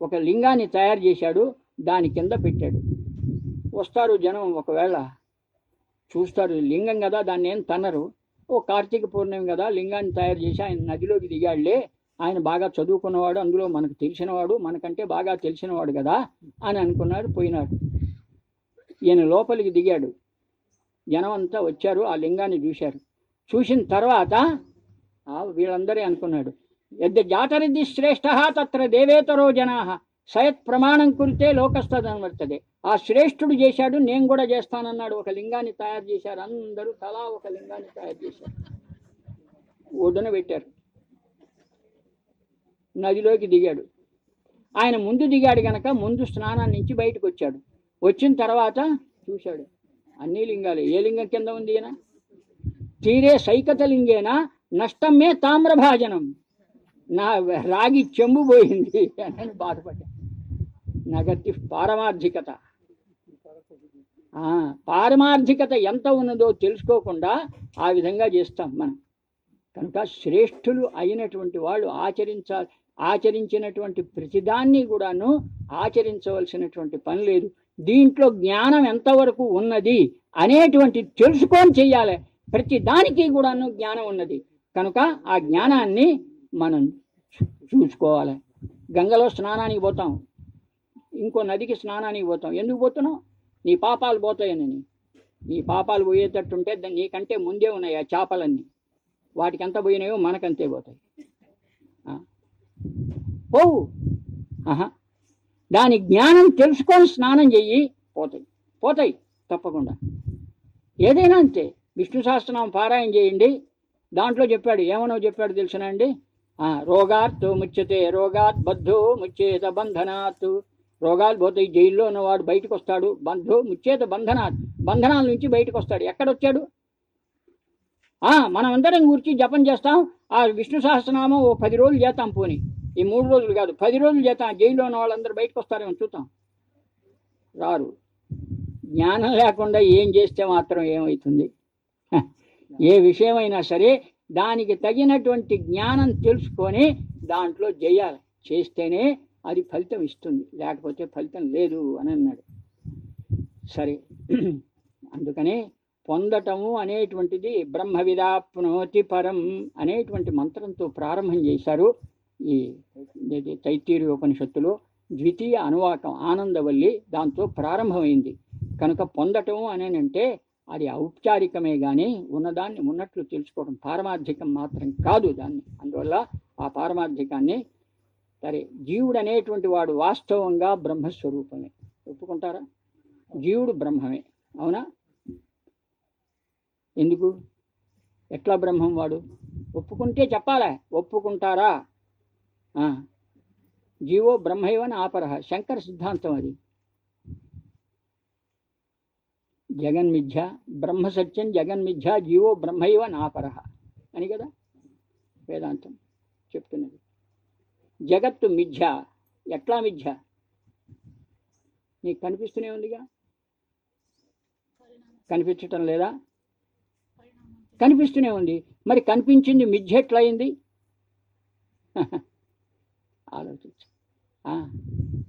ఒక లింగాన్ని తయారు చేశాడు. దాని కింద పెట్టాడు. వస్తారు జనం ఒకవేళ చూస్తారు లింగం కదా దాన్ని ఏం తన్నరు ఓ కార్తీక పూర్ణిమ కదా లింగాన్ని తయారు చేసి ఆయన నదిలోకి దిగాడులే ఆయన బాగా చదువుకున్నవాడు అందులో మనకు తెలిసినవాడు మనకంటే బాగా తెలిసినవాడు కదా అని అనుకున్నాడు పోయినాడు ఈయన లోపలికి దిగాడు. జనం అంతా వచ్చారు ఆ లింగాన్ని చూశారు. చూసిన తర్వాత వీళ్ళందరూ అనుకున్నాడు. యద్ద జాతరిది శ్రేష్ఠ తత్ర దేవేతరో జనా. సయత్ ప్రమాణం కురితే లోకస్తదనవర్తదే ఆ శ్రేష్ఠుడు చేశాడు నేను కూడా చేస్తానన్నాడు. ఒక లింగాన్ని తయారు చేశారు. అందరూ తలా ఒక లింగాన్ని తయారు చేశారు. ఒడ్డున పెట్టారు. నదిలోకి దిగాడు. ఆయన ముందు దిగాడు గనక ముందు స్నానం నుంచి బయటకు వచ్చాడు. వచ్చిన తర్వాత చూశాడు అన్ని లింగాలు. ఏ లింగం కింద ఉంది ఈయన? తీరే సైకత లింగేనా? నష్టమే తామ్రభాజనం. నా రాగి చెంబు పోయింది అని బాధపడ్డా నెగటివ్ పారమార్థికత. పారమార్థికత ఎంత ఉన్నదో తెలుసుకోకుండా ఆ విధంగా చేస్తాం మనం. కనుక శ్రేష్ఠులు అయినటువంటి వాళ్ళు ఆచరించాలి ఆచరించినటువంటి ప్రతిదాన్ని కూడాను ఆచరించవలసినటువంటి పని లేదు. దీంట్లో జ్ఞానం ఎంతవరకు ఉన్నది అనేటువంటి తెలుసుకొని చెయ్యాలి ప్రతి దానికి కూడాను జ్ఞానం ఉన్నది. కనుక ఆ జ్ఞానాన్ని మనం చూ- చూసుకోవాలి. గంగలో స్నానానికి పోతాం. ఇంకో నదికి స్నానానికి పోతాం. ఎందుకు పోతున్నావు? నీ పాపాలు పోతాయని నీ పాపాలు పోయేటట్టుంటే దాన్ని నీకంటే ముందే ఉన్నాయి ఆ చేపలన్నీ. వాటికి ఎంత పోయినాయో మనకంతే పోతాయి. పోవు. ఆహా. దాని జ్ఞానం తెలుసుకొని స్నానం చెయ్యి పోతాయి. పోతాయి తప్పకుండా. ఏదైనా అంతే. విష్ణు సహస్రనామం పారాయణ చేయండి. దాంట్లో చెప్పాడు ఏమనో చెప్పాడు తెలుసునా అండి ఆ, రోగాత్ ముచ్యతే రోగాత్ బద్ధో ముచ్చేత బంధనాత్ రోగాలు పోతాయి జైల్లో ఉన్నవాడు బయటకు వస్తాడు బంధు ముచ్చేత బంధనాత్ బంధనాల నుంచి బయటకు వస్తాడు ఎక్కడొచ్చాడు? మనం అందరం కూర్చి జపం చేస్తాం. ఆ విష్ణు సహస్రనామం ఓ పది రోజులు చేస్తాం పోని. ఈ మూడు రోజులు కాదు పది రోజులు చేస్తాం. జైల్లో ఉన్న వాళ్ళందరూ బయటకు వస్తారేమో చూద్దాం. రారు. జ్ఞానం లేకుండా ఏం చేస్తే మాత్రం ఏమవుతుంది ఏ విషయమైనా సరే దానికి తగినటువంటి జ్ఞానం తెలుసుకొని దాంట్లో చేయాలి చేస్తేనే అది ఫలితం ఇస్తుంది లేకపోతే ఫలితం లేదు అని అన్నాడు. సరే అందుకనే పొందటము అనేటువంటిది బ్రహ్మ విదాప్నోతి పరం అనేటువంటి మంత్రంతో ప్రారంభం చేశారు ఈ తైతీరు ఉపనిషత్తులో ద్వితీయ అనువాకం ఆనందవల్లి దాంతో ప్రారంభమైంది. కనుక పొందటం అనేనంటే అది ఔపచారికమే కానీ ఉన్నదాన్ని ఉన్నట్లు తెలుసుకోవడం పారమార్థికం మాత్రం కాదు దాన్ని. అందువల్ల ఆ పారమార్థికాన్ని సరే జీవుడు అనేటువంటి వాడు వాస్తవంగా బ్రహ్మస్వరూపమే. ఒప్పుకుంటారా? జీవుడు బ్రహ్మమే. అవునా? ఎందుకు? ఎట్లా బ్రహ్మం వాడు? ఒప్పుకుంటే చెప్పాలా? ఒప్పుకుంటారా? జీవో బ్రహ్మైవని ఆపరహ శంకర సిద్ధాంతం అది. జగన్మిథ్య బ్రహ్మసత్యం జగన్మిథ్య జీవో బ్రహ్మైవ నాపరహ అని కదా? వేదాంతం చెప్తున్నది. జగత్తు మిథ్య. ఎట్లా మిథ్య? నీకు కనిపిస్తూనే ఉందిగా? కనిపించటం లేదా? కనిపిస్తూనే ఉంది. మరి కనిపించింది మిథ్య ఎట్లయింది? ఆలోచించు.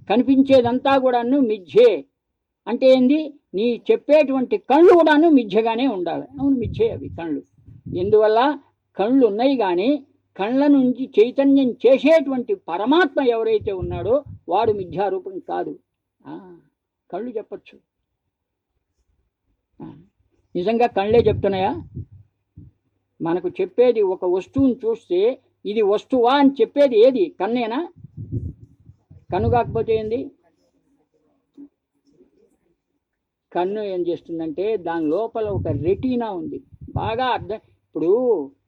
కనిపించేదంతా కూడాను మిథ్యే. అంటే ఏంది? నీ చెప్పేటువంటి కళ్ళు కూడాను మిథ్యగానే ఉండాలి. అవును మిథ్యే అవి కళ్ళు. ఎందువల్ల? కళ్ళు ఉన్నాయి కానీ కళ్ళ నుంచి చైతన్యం చేసేటువంటి పరమాత్మ ఎవరైతే ఉన్నాడో వాడు మిథ్యారూపం కాదు. కళ్ళు చెప్పచ్చు. నిజంగా కళ్ళే చెప్తున్నాయా? మనకు చెప్పేది ఒక వస్తువుని చూస్తే ఇది వస్తువా అని చెప్పేది ఏది? కన్నేనా? కన్ను కాకపోతే ఏంది? కన్ను ఏం చేస్తుందంటే దాని లోపల ఒక రెటీనా ఉంది. బాగా అర్థం ఇప్పుడు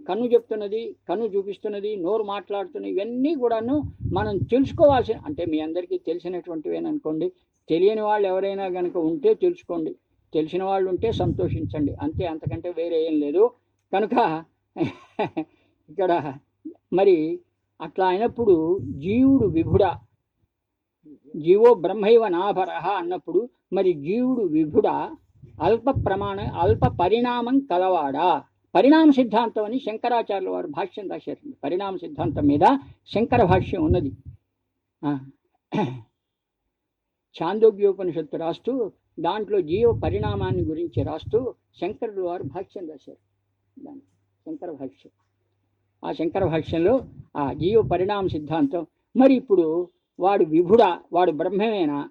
కన్ను చెప్తున్నది కన్ను చూపిస్తున్నది నోరు మాట్లాడుతున్నది ఇవన్నీ కూడాను మనం తెలుసుకోవాల్సిన అంటే మీ అందరికీ తెలిసినటువంటివేననుకోండి తెలియని వాళ్ళు ఎవరైనా కనుక ఉంటే తెలుసుకోండి తెలిసిన వాళ్ళు ఉంటే సంతోషించండి అంతే అంతకంటే వేరే ఏం లేదు. కనుక ఇక్కడ మరి అట్లా అయినప్పుడు జీవుడు విభుడ జీవో బ్రహ్మైవ నాభరహ అన్నప్పుడు మరి జీవుడు విభుడ అల్ప ప్రమాణ అల్ప పరిణామం కలవాడా? పరిణామ సిద్ధాంతం అని శంకరాచార్యుల వారు భాష్యం రాశారు. పరిణామ సిద్ధాంతం మీద శంకర భాష్యం ఉన్నది. చాందోగ్యోపనిషత్తు రాస్తూ దాంట్లో జీవ పరిణామాన్ని గురించి రాస్తూ శంకరుడు వారు భాష్యం రాశారు. దాన్ని శంకర భాష్యం. ఆ శంకర భాష్యంలో ఆ జీవ పరిణామ సిద్ధాంతం మరి ఇప్పుడు వాడు విభుడా వాడు బ్రహ్మమేనా?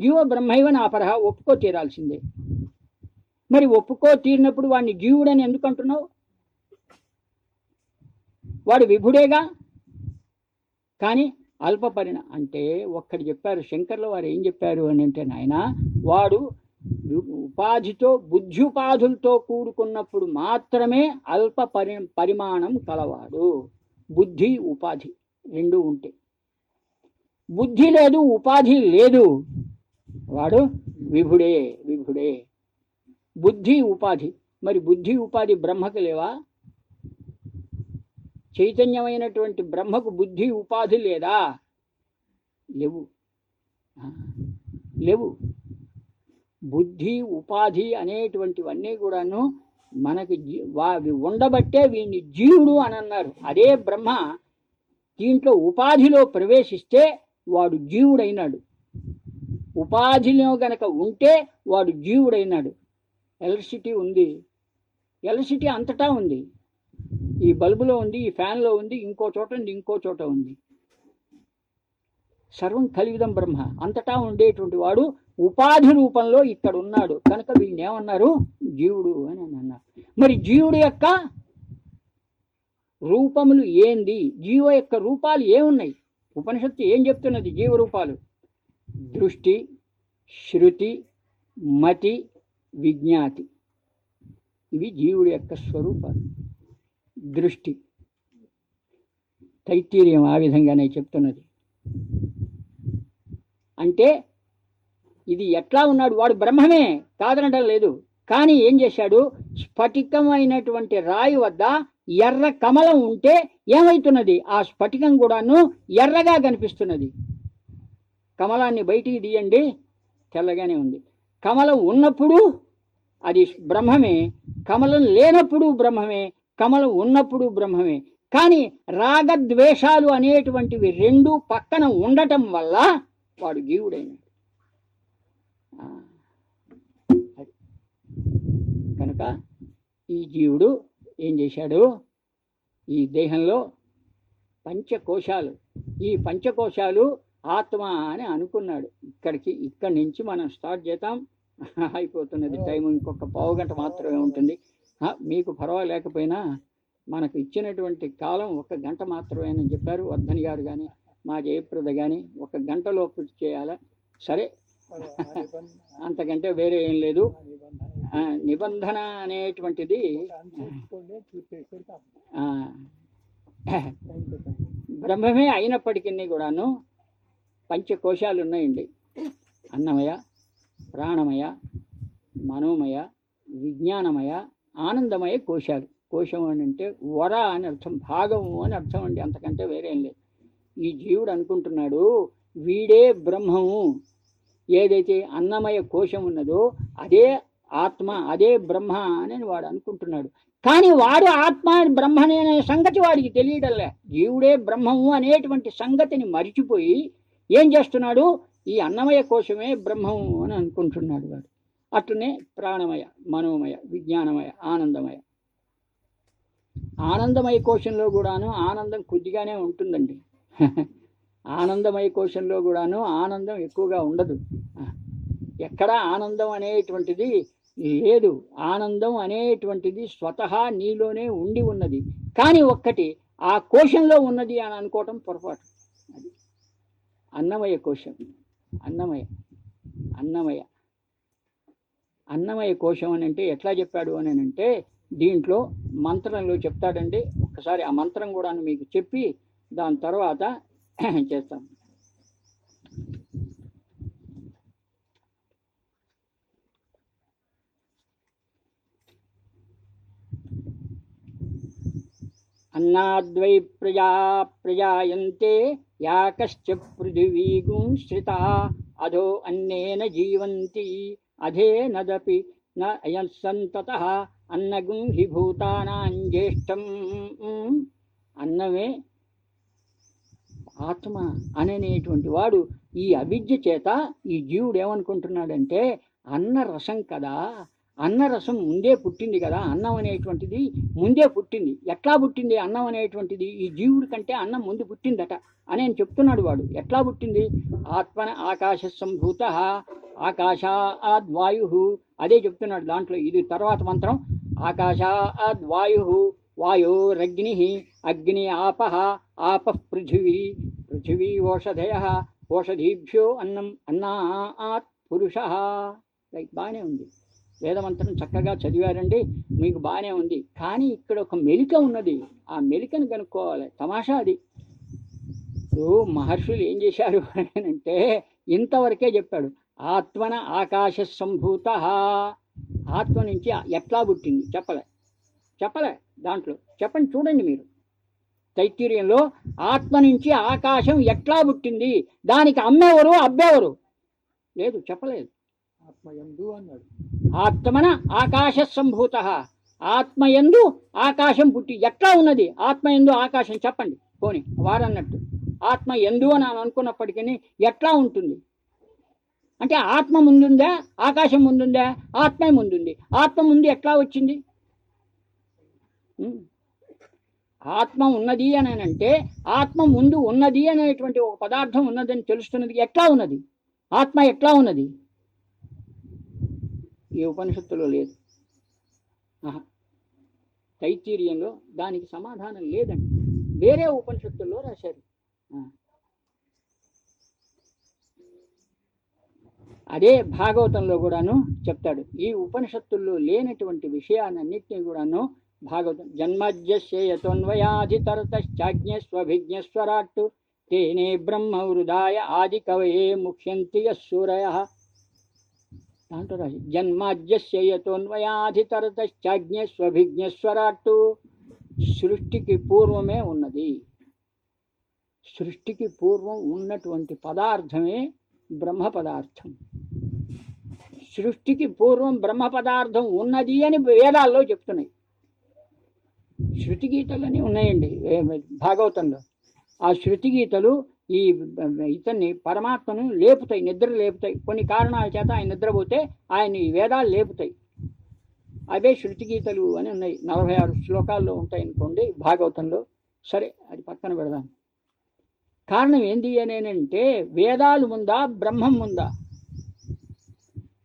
జీవ బ్రహ్మైవన అపరహ ఒప్పుకో తీరాల్సిందే. మరి ఒప్పుకో తీరినప్పుడు వాడిని జీవుడని ఎందుకు అంటున్నావు వాడు విభుడేగా? కానీ అల్ప పరిణ అంటే ఒక్కడు చెప్పారు శంకర్ల వారు ఏం చెప్పారు అని అంటే నాయన వాడు ఉపాధితో బుద్ధ్యుపాధులతో కూడుకున్నప్పుడు మాత్రమే అల్ప పరి పరిమాణం కలవాడు. బుద్ధి ఉపాధి రెండు ఉంటే. బుద్ధి లేదు ఉపాధి లేదు. వాడు విభుడే విభుడే. బుద్ధి ఉపాధి. మరి బుద్ధి ఉపాధి బ్రహ్మకు లేవా? చైతన్యమైనటువంటి బ్రహ్మకు బుద్ధి ఉపాధి లేదా? లేవు. లేవు. బుద్ధి ఉపాధి అనేటువంటివన్నీ కూడాను మనకి జీ- వా- అవి ఉండబట్టే వీడిని జీవుడు అని అన్నారు. అదే బ్రహ్మ దీంట్లో ఉపాధిలో ప్రవేశిస్తే వాడు జీవుడైనాడు. ఉపాధిలో గనక ఉంటే వాడు జీవుడైనాడు. ఎలక్ట్రిసిటీ ఉంది. ఎలక్ట్రిసిటీ అంతటా ఉంది. ఈ బల్బులో ఉంది ఈ ఫ్యాన్లో ఉంది ఇంకో చోట ఉంది ఇంకో చోట ఉంది. సర్వం కలివిదం బ్రహ్మ. అంతటా ఉండేటువంటి వాడు ఉపాధి రూపంలో ఇక్కడ ఉన్నాడు. కనుక వీళ్ళు ఏమన్నారు? జీవుడు అని అన్నారు. మరి జీవుడు యొక్క రూపములు ఏంది? జీవ యొక్క రూపాలు ఏమున్నాయి? ఉపనిషత్తు ఏం చెప్తున్నది? జీవ రూపాలు దృష్టి శృతి మతి విజ్ఞాతి. ఇవి జీవుడి యొక్క స్వరూపాలు దృష్టి. తైత్తీర్యం ఆ విధంగానే చెప్తున్నది. అంటే ఇది ఎట్లా ఉన్నాడు? వాడు బ్రహ్మమే కాదనడం లేదు. కానీ ఏం చేశాడు? స్ఫటికమైనటువంటి రాయి వద్ద ఎర్ర కమలం ఉంటే ఏమవుతున్నది ఆ స్ఫటికం కూడాను ఎర్రగా కనిపిస్తున్నది. కమలాన్ని బయటికి తీయండి తెల్లగానే ఉంది. కమలం ఉన్నప్పుడు అది బ్రహ్మమే కమలం లేనప్పుడు బ్రహ్మమే కమలం ఉన్నప్పుడు బ్రహ్మమే. కానీ రాగద్వేషాలు అనేటువంటివి రెండు పక్కన ఉండటం వల్ల వాడు జీవుడైనాడు. కనుక ఈ జీవుడు ఏం చేశాడు? ఈ దేహంలో పంచకోశాలు. ఈ పంచకోశాలు ఆత్మ అని అనుకున్నాడు. ఇక్కడికి ఇక్కడి నుంచి మనం స్టార్ట్ చేద్దాం. అయిపోతున్నది టైం ఇంకొక పావు గంట మాత్రమే ఉంటుంది. మీకు పర్వాలేకపోయినా మనకు ఇచ్చినటువంటి కాలం ఒక గంట మాత్రమే అని చెప్పారు వర్ధని గారు కానీ మా జయప్రద కానీ ఒక గంటలో పూర్తి చేయాలా? సరే. అంతకంటే వేరే ఏం లేదు. నిబంధన అనేటువంటిది బ్రహ్మమే అయినప్పటికీ కూడాను పంచకోశాలు ఉన్నాయండి అన్నమయ ప్రాణమయ మనోమయ విజ్ఞానమయ ఆనందమయ కోశాలు. కోశం అని అంటే వర అని అర్థం భాగము అని అర్థం అండి. అంతకంటే వేరేం లేదు. ఈ జీవుడు అనుకుంటున్నాడు వీడే బ్రహ్మము. ఏదైతే అన్నమయ కోశం ఉన్నదో అదే ఆత్మ అదే బ్రహ్మ అని వాడు అనుకుంటున్నాడు. కానీ వాడు ఆత్మ బ్రహ్మనే అనే సంగతి వాడికి తెలియడంలే. జీవుడే బ్రహ్మము అనేటువంటి సంగతిని మరిచిపోయి ఏం చేస్తున్నాడు? ఈ అన్నమయ కోశమే బ్రహ్మము అని అనుకుంటున్నాడు వాడు. అట్లనే ప్రాణమయ మనోమయ విజ్ఞానమయ ఆనందమయ. ఆనందమయ కోశంలో కూడాను ఆనందం కొద్దిగానే ఉంటుందండి. ఆనందమయ కోశంలో కూడాను ఆనందం ఎక్కువగా ఉండదు. ఎక్కడ ఆనందం అనేటువంటిది లేదు. ఆనందం అనేటువంటిది స్వతహా నీలోనే ఉండి ఉన్నది. కానీ ఒక్కటి ఆ కోశంలో ఉన్నది అని అనుకోవటం పొరపాటు. అది అన్నమయ కోశం. అన్నమయ అన్నమయ అన్నమయ కోశం అని అంటే ఎట్లా చెప్పాడు అని అంటే దీంట్లో మంత్రంలో చెప్తాడండి. ఒకసారి ఆ మంత్రం కూడా మీకు చెప్పి దాని తర్వాత చేస్తాం. అన్నాద్వై ప్రజా ప్రజాయంతే యాకశ్చ కశ్చ పృథివీగుం అధో అన్నేన జీవంతి అధే నదపి నయసంతత అన్నగుం హి భూతానాం జ్యేష్టం. అన్నమే ఆత్మ అనేటువంటి వాడు ఈ అవిద్య చేత ఈ జీవుడు ఏమనుకుంటున్నాడంటే అన్న రసం కదా. అన్నరసం ముందే పుట్టింది కదా అన్నం అనేటువంటిది ముందే పుట్టింది. ఎట్లా పుట్టింది అన్నం అనేటువంటిది? ఈ జీవుడి కంటే అన్నం ముందు పుట్టిందట అని అని చెప్తున్నాడు వాడు. ఎట్లా పుట్టింది? ఆత్మన ఆకాశ సంభూత ఆకాశాద్వాయు అదే చెప్తున్నాడు దాంట్లో. ఇది తర్వాత మంత్రం. ఆకాశాద్వాయు వాయోరగ్ని అగ్ని ఆప ఆప పృథివీ. పృథివీ ఓషధయ ఓషధీభ్యో అన్నం అన్నా పురుష. లైక్ బాగానే ఉంది. వేదమంత్రం చక్కగా చదివారండి. మీకు బాగానే ఉంది. కానీ ఇక్కడ ఒక మెలిక ఉన్నది. ఆ మెలికను కనుక్కోవాలి. తమాషా అది. ఇప్పుడు మహర్షులు ఏం చేశారు అంటే ఇంతవరకే చెప్పాడు. ఆత్మన ఆకాశ సంభూత. ఆత్మ నుంచి ఎట్లా పుట్టింది? చెప్పలే. చెప్పలే దాంట్లో. చెప్పండి చూడండి మీరు. తైత్తిర్యంలో ఆత్మ నుంచి ఆకాశం ఎట్లా పుట్టింది? దానికి అమ్మేవరు అబ్బేవరు? లేదు చెప్పలేదు. ఆత్మయందు అన్నాడు. ఆత్మన ఆకాశ సంభూత ఆత్మయందు ఆకాశం పుట్టి ఎట్లా ఉన్నది? ఆత్మయందు ఆకాశం చెప్పండి. పోని వారన్నట్టు. ఆత్మ ఎందు అని అనుకున్నప్పటికీ ఎట్లా ఉంటుంది? అంటే ఆత్మ ముందుందా? ఆకాశం ముందుందా? ఆత్మే ముందుంది. ఆత్మ ముందు ఎట్లా వచ్చింది? ఆత్మ ఉన్నది అని అంటే ఆత్మ ముందు ఉన్నది అనేటువంటి ఒక పదార్థం ఉన్నదని తెలుస్తున్నది. ఎట్లా ఉన్నది? ఆత్మ ఎట్లా ఉన్నది? ఈ ఉపనిషత్తులో లేదు. ఆహా. తైత్తీర్యంలో దానికి సమాధానం లేదండి. వేరే ఉపనిషత్తుల్లో రాశారు. అదే భాగవతంలో కూడాను చెప్తాడు. ఈ ఉపనిషత్తుల్లో లేనటువంటి విషయాలన్నింటినీ కూడాను భాగవతం జన్మజ్యతోన్వయాధి తరతశ్చాజ్ఞస్వభిజ్ఞస్వరాట్టు తేనే బ్రహ్మ హృదాయ ఆది కవయే ముఖ్యంతి సూరయ దాంట్లో రాసి జన్మాద్యతోన్వయాధి సృష్టికి పూర్వమే ఉన్నది. సృష్టికి పూర్వం ఉన్నటువంటి పదార్థమే బ్రహ్మ పదార్థం సృష్టికి పూర్వం బ్రహ్మ పదార్థం ఉన్నది అని వేదాల్లో చెప్తున్నాయి. శృతిగీతలని ఉన్నాయండి భాగవతంలో. ఆ శృతిగీతలు ఈ ఇతన్ని పరమాత్మను లేపుతాయి నిద్ర లేపుతాయి. కొన్ని కారణాల చేత ఆయన నిద్రపోతే ఆయన ఈ వేదాలు లేపుతాయి. అవే శృతి గీతలు అని ఉన్నాయి. నలభై ఆరు శ్లోకాల్లో ఉంటాయి అనుకోండి భాగవతంలో. సరే అది పక్కన పెడదాం. కారణం ఏంది అనేనంటే వేదాలు ఉందా బ్రహ్మం ఉందా?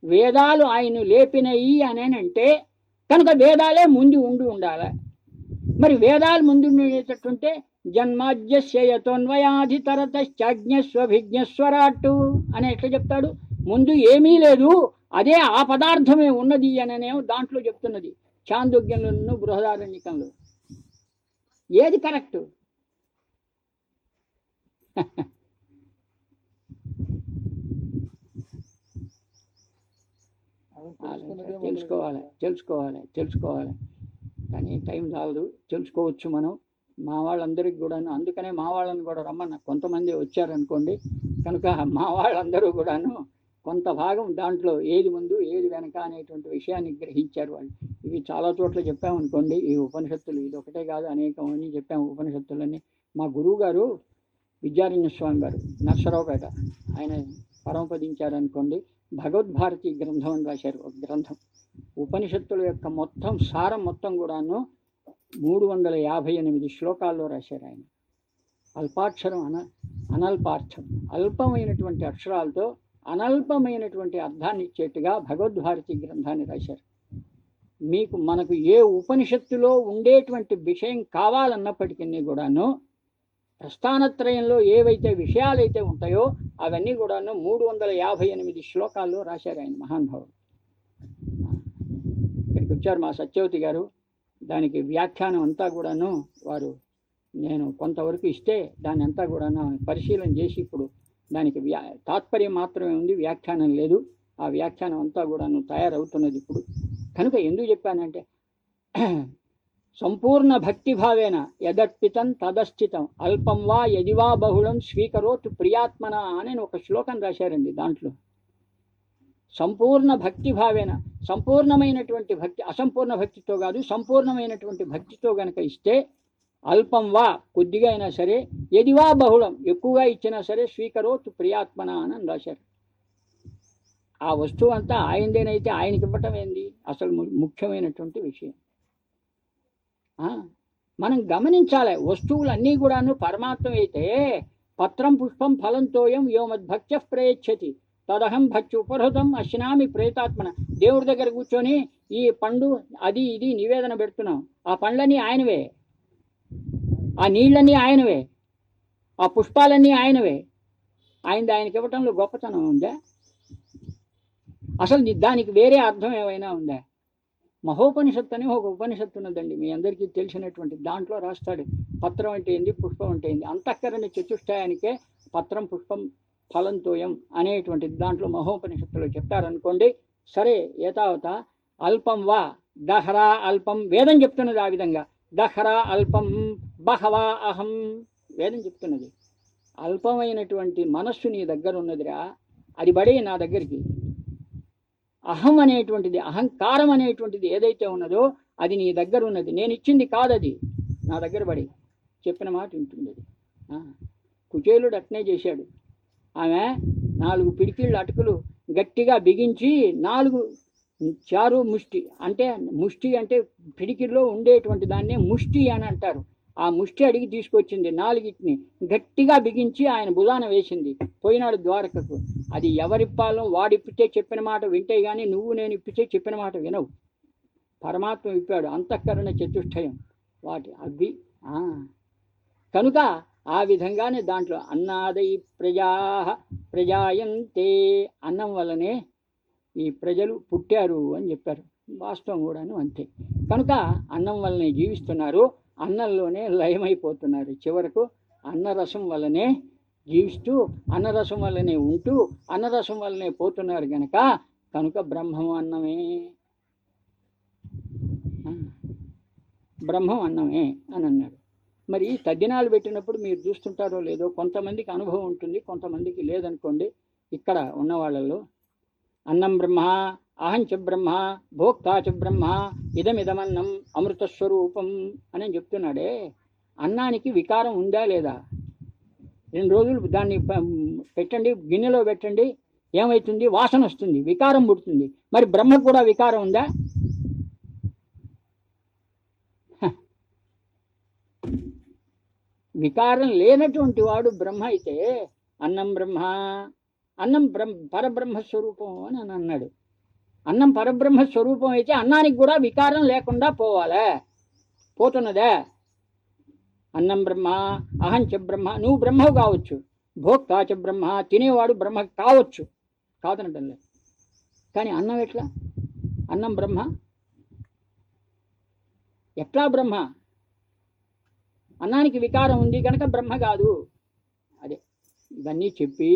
వేదాలు ఆయన లేపినయి అనేనంటే కనుక వేదాలే ముందు ఉండి ఉండాలి? మరి వేదాలు ముందు ఉండేటట్టుంటే జన్మాజ్యస్యతోన్వయాధి తరతశ్చాజ్ఞస్వభిజ్ఞస్వరాట్టు అని ఎట్లా చెప్తాడు? ముందు ఏమీ లేదు అదే ఆ పదార్థమే ఉన్నది అననేమో దాంట్లో చెప్తున్నది. చాందోగ్యంలోను బృహదారణ్యకంలో. ఏది కరెక్ట్? తెలుసుకోవాలి తెలుసుకోవాలి తెలుసుకోవాలి. కానీ టైం చాలదు తెలుసుకోవచ్చు మనం. మా వాళ్ళందరికీ కూడాను. అందుకనే మా వాళ్ళని కూడా రమ్మన్న. కొంతమంది వచ్చారనుకోండి కనుక మా వాళ్ళందరూ కూడాను కొంత భాగం దాంట్లో ఏది ముందు ఏది వెనక అనేటువంటి విషయాన్ని గ్రహించారు వాళ్ళు. ఇవి చాలా చోట్ల చెప్పామనుకోండి ఈ ఉపనిషత్తులు ఇది ఒకటే కాదు అనేకం అని చెప్పాము ఉపనిషత్తులని మా గురువు గారు విద్యారణ్య స్వామి గారు నర్సరావుపేట ఆయన పరమపదించారనుకోండి భగవద్భారతి గ్రంథం అని రాశారు ఒక గ్రంథం. ఉపనిషత్తుల యొక్క మొత్తం సారం మొత్తం కూడాను మూడు వందల యాభై ఎనిమిది శ్లోకాల్లో రాశారు ఆయన. అల్పాక్షరం అన అనల్పార్థం. అల్పమైనటువంటి అక్షరాలతో అనల్పమైనటువంటి అర్థాన్ని ఇచ్చేట్టుగా భగవద్భారతి గ్రంథాన్ని రాశారు. మీకు మనకు ఏ ఉపనిషత్తులో ఉండేటువంటి విషయం కావాలన్నప్పటికీ కూడాను ప్రస్థానత్రయంలో ఏవైతే విషయాలైతే ఉంటాయో అవన్నీ కూడాను మూడు వందల యాభై ఎనిమిది శ్లోకాల్లో రాశారు ఆయన మహానుభావుడు. ఇక్కడికి వచ్చారు మా సత్యవతి గారు. దానికి వ్యాఖ్యానం అంతా కూడాను వారు నేను కొంతవరకు ఇస్తే దాని అంతా కూడా పరిశీలన చేసి ఇప్పుడు దానికి వ్యా తాత్పర్యం మాత్రమే ఉంది వ్యాఖ్యానం లేదు. ఆ వ్యాఖ్యానం అంతా కూడాను తయారవుతున్నది ఇప్పుడు. కనుక ఎందుకు చెప్పానంటే సంపూర్ణ భక్తిభావేన యదర్పితం తదస్థితం అల్పం వా యదివా బహుళం స్వీకరోతు ప్రియాత్మన అని ఒక శ్లోకం రాశారండి దాంట్లో. సంపూర్ణ భక్తిభావేన సంపూర్ణమైనటువంటి భక్తి అసంపూర్ణ భక్తితో కాదు సంపూర్ణమైనటువంటి భక్తితో గనక ఇస్తే అల్పం వా కొద్దిగా అయినా సరే ఎదివా బహుళం ఎక్కువగా ఇచ్చినా సరే స్వీకరోతు ప్రియాత్మన అని రాశారు. ఆ వస్తువు అంతా ఆయనదేనైతే ఆయనకి ఇవ్వటం ఏంది? అసలు ము- ముఖ్యమైనటువంటి విషయం. మనం గమనించాలి వస్తువులన్నీ కూడాను పరమాత్మ అయితే పత్రం పుష్పం ఫలంతోయం యోమద్భక్త్య ప్రయచ్చతి తదహం భక్తి ఉపహృతం అశ్నామి ప్రేతాత్మన. దేవుడి దగ్గర కూర్చొని ఈ పండు అది ఇది నివేదన పెడుతున్నాం. ఆ పండ్లన్నీ ఆయనవే. ఆ నీళ్ళన్నీ ఆయనవే. ఆ పుష్పాలన్నీ ఆయనవే. ఆయన ఆయనకి ఇవ్వటంలో గొప్పతనం ఉందా? అసలు దానికి వేరే అర్థం ఏమైనా ఉందా? మహోపనిషత్తు అని ఒక ఉపనిషత్తు ఉన్నదండి. మీ అందరికీ తెలిసినటువంటి దాంట్లో రాస్తాడు. పత్రం అంటే ఏంది? పుష్పం అంటే ఏంది? అంతఃకరణ చతుష్టయానికే పత్రం పుష్పం ఫలంతోయం అనేటువంటి దాంట్లో మహోపనిషత్తులు చెప్తారనుకోండి సరే ఏతావత అల్పం వా దహరా అల్పం వేదం చెప్తున్నది ఆ విధంగా. దహరా అల్పం బహవా అహం వేదం చెప్తున్నది. అల్పమైనటువంటి మనస్సు నీ దగ్గర ఉన్నదిరా అది బడే నా దగ్గరికి. అహం అనేటువంటిది అహంకారం అనేటువంటిది ఏదైతే ఉన్నదో అది నీ దగ్గర ఉన్నది నేను ఇచ్చింది కాదది నా దగ్గర పడి చెప్పిన మాట వింటుంది అది కుచేలుడు అట్నే చేశాడు. ఆమె నాలుగు పిడికిళ్ళు అటుకులు గట్టిగా బిగించి నాలుగు చారు ముష్టి అంటే ముష్టి అంటే పిడికిల్లో ఉండేటువంటి దాన్నే ముష్టి అని అంటారు. ఆ ముష్టి అడిగి తీసుకొచ్చింది నాలుగిటిని గట్టిగా బిగించి ఆయన భుజాన వేసింది పోయినాడు ద్వారకకు. అది ఎవరిప్పాలో వాడిప్పితే చెప్పిన మాట వింటే కానీ నువ్వు నేను ఇప్పితే చెప్పిన మాట వినవు. పరమాత్మ ఇప్పాడు అంతఃకరణ చతుష్టయం. వాటి అవి కనుక ఆ విధంగానే దాంట్లో అన్నాదై ప్రజా ప్రజాయంతే అన్నం వల్లనే ఈ ప్రజలు పుట్టారు అని చెప్పారు. వాస్తవం కూడాను అంతే. కనుక అన్నం వల్లనే జీవిస్తున్నారు అన్నంలోనే లయమైపోతున్నారు. చివరకు అన్నరసం వల్లనే జీవిస్తూ అన్నరసం వల్లనే ఉంటూ అన్నరసం వల్లనే పోతున్నారు గనక కనుక బ్రహ్మం అన్నమే. బ్రహ్మం అన్నమే అని అన్నాడు. మరి తద్దినాలు పెట్టినప్పుడు మీరు చూస్తుంటారో లేదో కొంతమందికి అనుభవం ఉంటుంది కొంతమందికి లేదనుకోండి ఇక్కడ ఉన్న వాళ్ళల్లో అన్నం బ్రహ్మ అహంచ బ్రహ్మ భోక్తా బ్రహ్మ ఇదమిదమన్నం అమృత స్వరూపం అని చెప్తున్నాడే. అన్నానికి వికారం ఉందా లేదా? రెండు రోజులు దాన్ని పెట్టండి గిన్నెలో పెట్టండి ఏమవుతుంది వాసన వస్తుంది వికారం పుడుతుంది. మరి బ్రహ్మ కూడా వికారం ఉందా హ. వికారం లేనటువంటి వాడు బ్రహ్మ అయితే అన్నం బ్రహ్మ అన్నం బ్రహ్మ పరబ్రహ్మ స్వరూపం అని అని అన్నాడు. అన్నం పరబ్రహ్మ స్వరూపం అయితే అన్నానికి కూడా వికారం లేకుండా పోవాలే? పోతున్నదే? అన్నం బ్రహ్మ అహంచ బ్రహ్మ నువ్వు బ్రహ్మవు కావచ్చు. భోక్తాచ బ్రహ్మ తినేవాడు బ్రహ్మ కావచ్చు. కాదనటం లేదు. కానీ అన్నం ఎట్లా? అన్నం బ్రహ్మ? ఎట్లా బ్రహ్మ? అన్నానికి వికారం ఉంది కనుక బ్రహ్మ కాదు. అదే ఇవన్నీ చెప్పి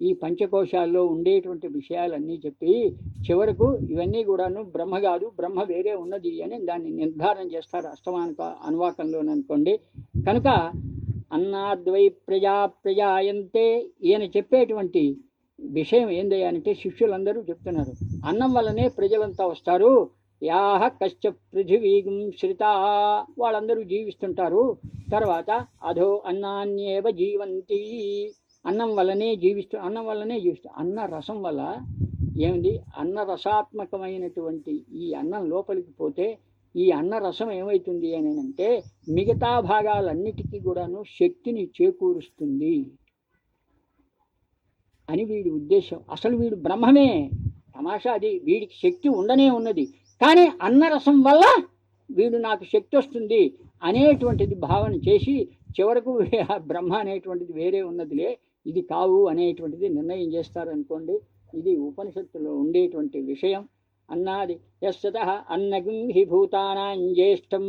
ఈ పంచకోశాల్లో ఉండేటువంటి విషయాలన్నీ చెప్పి చివరకు ఇవన్నీ కూడాను బ్రహ్మ కాదు బ్రహ్మ వేరే ఉన్నది అని దాన్ని నిర్ధారణ చేస్తారు అష్టమానుక అనువాకంలోననుకోండి కనుక అన్నాద్వై ప్రజా ప్రజాయంతే ఈయన చెప్పేటువంటి విషయం ఏందయ్యా అంటే శిష్యులందరూ చెప్తున్నారు. అన్నం వల్లనే ప్రజలంతా వస్తారు. యాహ కశ్చ పృథివీగం శ్రిత. వాళ్ళందరూ జీవిస్తుంటారు. తర్వాత అధో అన్నాన్యేవ జీవంతి. అన్నం వల్లనే జీవిస్తూ అన్నం వల్లనే జీవిస్తూ. అన్న రసం వల్ల ఏమిటి? అన్న రసాత్మకమైనటువంటి ఈ అన్నం లోపలికి పోతే ఈ అన్న రసం ఏమవుతుంది అని అంటే మిగతా భాగాలన్నిటికీ కూడాను శక్తిని చేకూరుస్తుంది అని వీడి ఉద్దేశం. అసలు వీడు బ్రహ్మమే. తమాషా అది వీడికి శక్తి ఉండనే ఉన్నది. కానీ అన్నరసం వల్ల వీడు నాకు శక్తి వస్తుంది అనేటువంటిది భావన చేసి చివరకు బ్రహ్మ అనేటువంటిది వేరే ఉన్నదిలే ఇది కావు అనేటువంటిది నిర్ణయం చేస్తారు అనుకోండి. ఇది ఉపనిషత్తులో ఉండేటువంటి విషయం. అన్నాది యస్సత అన్నగిం హి భూతానాం జ్యేష్టం.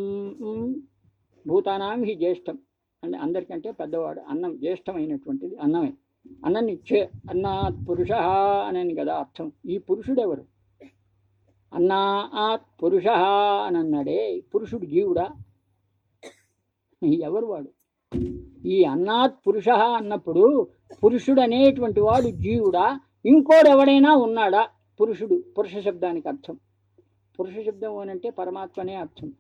భూతానాం హి జ్యేష్టం. అంటే అందరికంటే పెద్దవాడు అన్నం జ్యేష్టమైనటువంటిది అన్నమే. అన్నని చే అన్నాత్ పురుష అనని కదా అర్థం. ఈ పురుషుడెవరు? అన్నా అన్నాత్ పురుష అని అన్నాడే పురుషుడు జీవుడా? ఎవరు వాడు? ఈ అన్నాత్ పురుష అన్నప్పుడు పురుషుడు అనేటువంటి వాడు జీవుడా? ఇంకోడెవడైనా ఉన్నాడా? పురుషుడు పురుష శబ్దానికి అర్థం. పురుష శబ్దం అనంటే పరమాత్మనే అర్థం.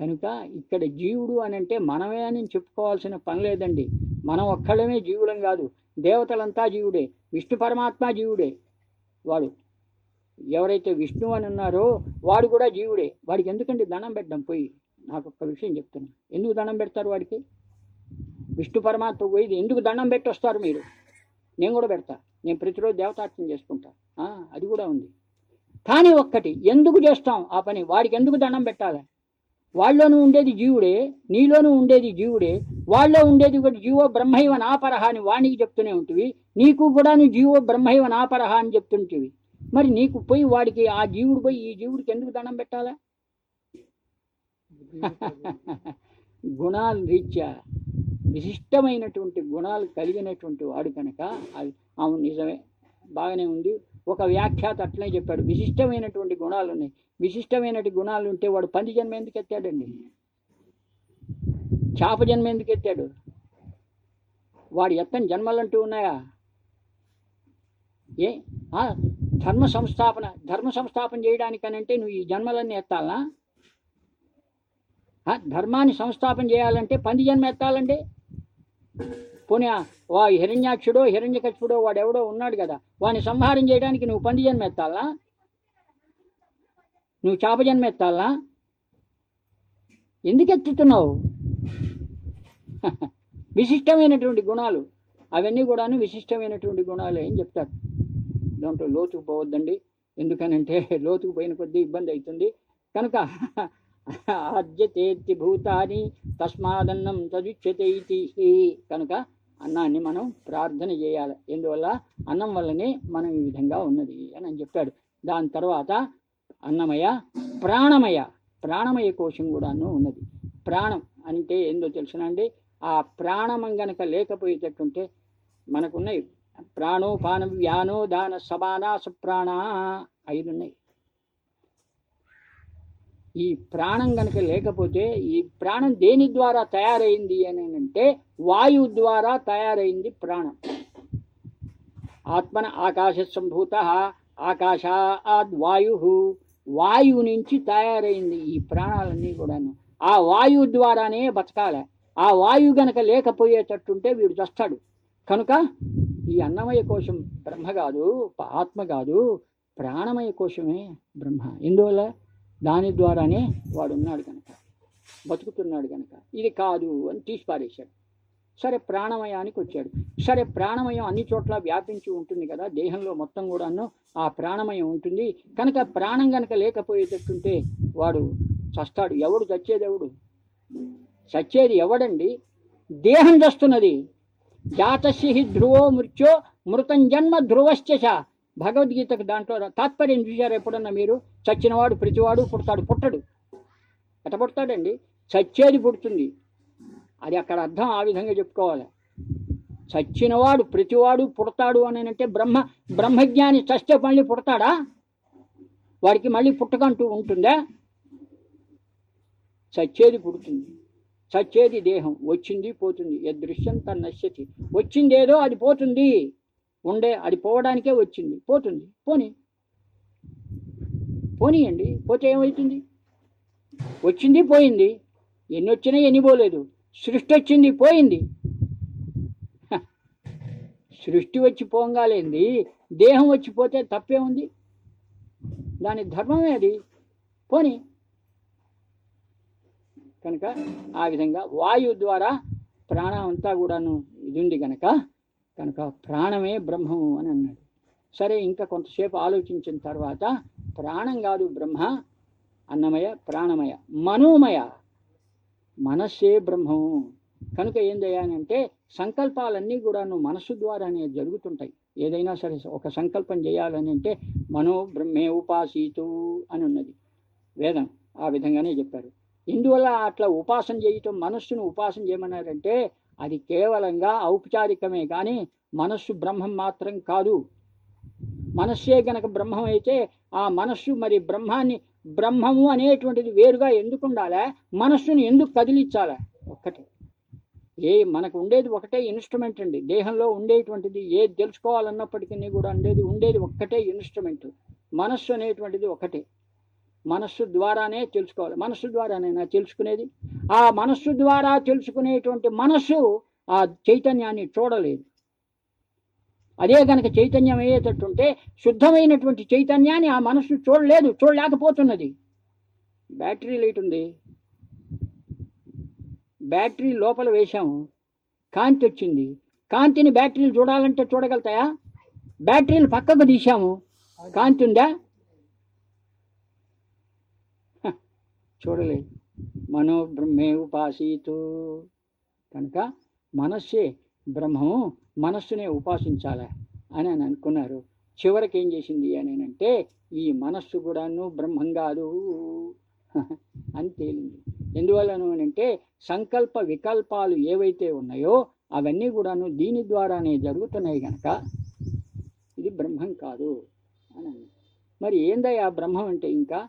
కనుక ఇక్కడ జీవుడు అనంటే మనమే అని చెప్పుకోవాల్సిన పని లేదండి. మనం ఒక్కళ్ళమే జీవులం కాదు. దేవతలంతా జీవుడే. విష్ణు పరమాత్మ జీవుడే. వాడు ఎవరైతే విష్ణు అని ఉన్నారో వాడు కూడా జీవుడే. వాడికి ఎందుకండి దండం పెట్టడం? పోయి నాకు ఒక్క విషయం చెప్తున్నా. ఎందుకు దండం పెడతారు వాడికి? విష్ణు పరమాత్మ పోయి ఎందుకు దండం పెట్టి వస్తారు మీరు? నేను కూడా పెడతా. నేను ప్రతిరోజు దేవతార్చన చేసుకుంటా. అది కూడా ఉంది. కానీ ఒక్కటి ఎందుకు చేస్తాం ఆ పని? వాడికి ఎందుకు దండం పెట్టాలి? వాళ్ళలోనూ ఉండేది జీవుడే నీలోనూ ఉండేది జీవుడే వాళ్ళలో ఉండేది కూడా జీవో బ్రహ్మైవ నాపరహ అని వాణికి చెప్తూనే ఉంటుంది నీకు కూడా నువ్వు జీవో బ్రహ్మైవ నాపరహ అని చెప్తుంటివి. మరి నీకు పోయి వాడికి ఆ జీవుడు పోయి ఈ జీవుడికి ఎందుకు దండం పెట్టాలా? గుణాల రీత్యా విశిష్టమైనటువంటి గుణాలు కలిగినటువంటి వాడు కనుక అది అవును నిజమే. బాగానే ఉంది. ఒక వ్యాఖ్యాత అట్లనే చెప్పాడు. విశిష్టమైనటువంటి గుణాలు ఉన్నాయి. విశిష్టమైనటువంటి గుణాలు ఉంటే వాడు పంది జన్మ ఎందుకు ఎత్తాడండి? చేప జన్మ ఎందుకు ఎత్తాడు? వాడు ఎత్తని జన్మలంటూ ఉన్నాయా? ఏ? ఆ, ధర్మ సంస్థాపన ధర్మ సంస్థాపన చేయడానికనంటే నువ్వు ఈ జన్మలన్నీ ఎత్తాలా? ధర్మాన్ని సంస్థాపన చేయాలంటే పంది జన్మ ఎత్తాలండి. పోనీ వా హిరణ్యాక్షుడో హిరణ్యకశిపుడో వాడెవడో ఉన్నాడు కదా వాడిని సంహారం చేయడానికి నువ్వు పంది జన్మెత్తాలా నువ్వు చేప జన్మెత్తాలా ఎందుకు ఎత్తుతున్నావు? విశిష్టమైనటువంటి గుణాలు. అవన్నీ కూడాను విశిష్టమైనటువంటి గుణాలు ఏం చెప్తారు. దాంట్లో లోతుకు పోవద్దండి. ఎందుకనంటే లోతుకు పోయిన కొద్దీ ఇబ్బంది అవుతుంది. కనుక అద్యతేత్తి భూతాని తస్మాదన్నం తదుచ్యతే కనుక అన్నాన్ని మనం ప్రార్థన చేయాలి. ఎందువల్ల? అన్నం వల్లనే మనం ఈ విధంగా ఉన్నది అని అని చెప్పాడు. దాని తర్వాత అన్నమయ ప్రాణమయ ప్రాణమయ కోశం కూడాను ఉన్నది. ప్రాణం అంటే ఏందో తెలుసునండి ఆ ప్రాణం గనక లేకపోయేటట్టుంటే మనకున్నాయి. ప్రాణో పానం వ్యానో దాన సమానా ప్రాణ ఐదు ఉన్నాయి ఈ ప్రాణం కనుక లేకపోతే ఈ ప్రాణం దేని ద్వారా తయారైంది అని అంటే వాయువు ద్వారా తయారైంది ప్రాణం. ఆత్మన ఆకాశ సంభూత ఆకాశాద్ వాయు వాయువు నుంచి తయారైంది ఈ ప్రాణాలన్నీ కూడాను. ఆ వాయువు ద్వారానే బతకాలి. ఆ వాయువు గనక లేకపోయేటట్టుంటే వీడు చస్తాడు. కనుక ఈ అన్నమయ కోశం బ్రహ్మ కాదు ఆత్మ కాదు ప్రాణమయ కోశమే బ్రహ్మ. ఎందువల్ల? దాని ద్వారానే వాడు ఉన్నాడు కనుక బతుకుతున్నాడు కనుక ఇది కాదు అని తీసి పారేశాడు సరే ప్రాణమయానికి వచ్చాడు. సరే ప్రాణమయం అన్ని చోట్ల వ్యాపించి ఉంటుంది కదా దేహంలో మొత్తం కూడాను ఆ ప్రాణమయం ఉంటుంది. కనుక ప్రాణం కనుక లేకపోయేటట్టుంటే వాడు చస్తాడు. ఎవడు చచ్చేది ఎవడు? చచ్చేది ఎవడండి? దేహం చస్తున్నది. జాతశిహి ధ్రువో మృత్యో మృతం జన్మ ధ్రువశ్చ భగవద్గీతకు దాంట్లో తాత్పర్యం చూశారు ఎప్పుడన్నా మీరు? చచ్చినవాడు ప్రతివాడు పుడతాడు పుట్టడు. ఎట పుడతాడండి? చచ్చేది పుడుతుంది. అది అక్కడ అర్థం ఆ విధంగా చెప్పుకోవాలి. చచ్చినవాడు ప్రతివాడు పుడతాడు అని అంటే బ్రహ్మ బ్రహ్మజ్ఞాని చస్తే మళ్ళీ పుడతాడా? వాడికి మళ్ళీ పుట్టకంటూ ఉంటుందా? చచ్చేది పుడుతుంది. చచ్చేది దేహం. వచ్చింది పోతుంది. యదృశ్యం తన నశ్యతి వచ్చిందేదో అది పోతుంది. ఉండే అది పోవడానికే వచ్చింది. పోతుంది. పోని. పోనీయండి. పోతే ఏమవుతుంది వచ్చింది పోయింది. ఎన్ని వచ్చినా ఎన్ని పోలేదు. సృష్టి వచ్చింది పోయింది. సృష్టి వచ్చి పోంగాలేంది. దేహం వచ్చిపోతే తప్పే ఉంది దాని ధర్మమే అది. పోని. కనుక ఆ విధంగా వాయువు ద్వారా ప్రాణం అంతా కూడాను ఇది ఉంది కనుక కనుక ప్రాణమే బ్రహ్మము అని అన్నాడు. సరే ఇంకా కొంతసేపు ఆలోచించిన తర్వాత ప్రాణం కాదు బ్రహ్మ అన్నమయ ప్రాణమయ మనోమయ మనస్సే బ్రహ్మము కనుక ఏందయ్యానంటే సంకల్పాలన్నీ కూడా సంకల్పాలన్నీ కూడాను మనస్సు ద్వారానే జరుగుతుంటాయి. ఏదైనా సరే ఒక సంకల్పం చేయాలని అంటే మనో బ్రహ్మే ఉపాసీతు అని ఉన్నది. వేదం ఆ విధంగానే చెప్పారు. ఇందువల్ల అట్లా ఉపాసన చేయటం మనస్సును ఉపాసన చేయమన్నారంటే అది కేవలంగా ఔపచారికమే కానీ మనస్సు బ్రహ్మం మాత్రం కాదు. మనస్సే గనక బ్రహ్మం అయితే ఆ మనస్సు మరి బ్రహ్మాన్ని బ్రహ్మము అనేటువంటిది వేరుగా ఎందుకు ఉండాలా? మనస్సును ఎందుకు కదిలించాలా? ఒక్కటే. ఏ మనకు ఉండేది ఒకటే ఇన్స్ట్రుమెంట్ అండి. దేహంలో ఉండేటువంటిది ఏది తెలుసుకోవాలన్నప్పటికీ కూడా ఉండేది ఉండేది ఒక్కటే ఇన్స్ట్రుమెంట్. మనస్సు అనేటువంటిది ఒకటే. మనస్సు ద్వారానే తెలుసుకోవాలి. మనస్సు ద్వారానైనా తెలుసుకునేది. ఆ మనస్సు ద్వారా తెలుసుకునేటువంటి మనస్సు ఆ చైతన్యాన్ని చూడలేదు. అదే కనుక చైతన్యం అయ్యేటట్టుంటే శుద్ధమైనటువంటి చైతన్యాన్ని ఆ మనస్సు చూడలేదు చూడలేకపోతున్నది. బ్యాటరీ లైట్ ఉంది. బ్యాటరీ లోపల వేశాము కాంతి వచ్చింది. కాంతిని బ్యాటరీలు చూడాలంటే చూడగలుగుతాయా? బ్యాటరీలు పక్కకు తీశాము. కాంతి ఉందా హ, చూడలేదు మనో బ్రహ్మే ఉపాసీతు కనుక మనస్సే బ్రహ్మము మనస్సునే ఉపాసించాలా అని అని అనుకున్నారు. చివరికి ఏం చేసింది అని అంటే ఈ మనస్సు కూడాను బ్రహ్మం కాదు. అని తేలింది. ఎందువల్లను అని అంటే సంకల్ప వికల్పాలు ఏవైతే ఉన్నాయో అవన్నీ కూడాను దీని ద్వారానే జరుగుతున్నాయి గనక ఇది బ్రహ్మం కాదు అని అన్నది. మరి ఏందయ్యా బ్రహ్మం అంటే ఇంకా?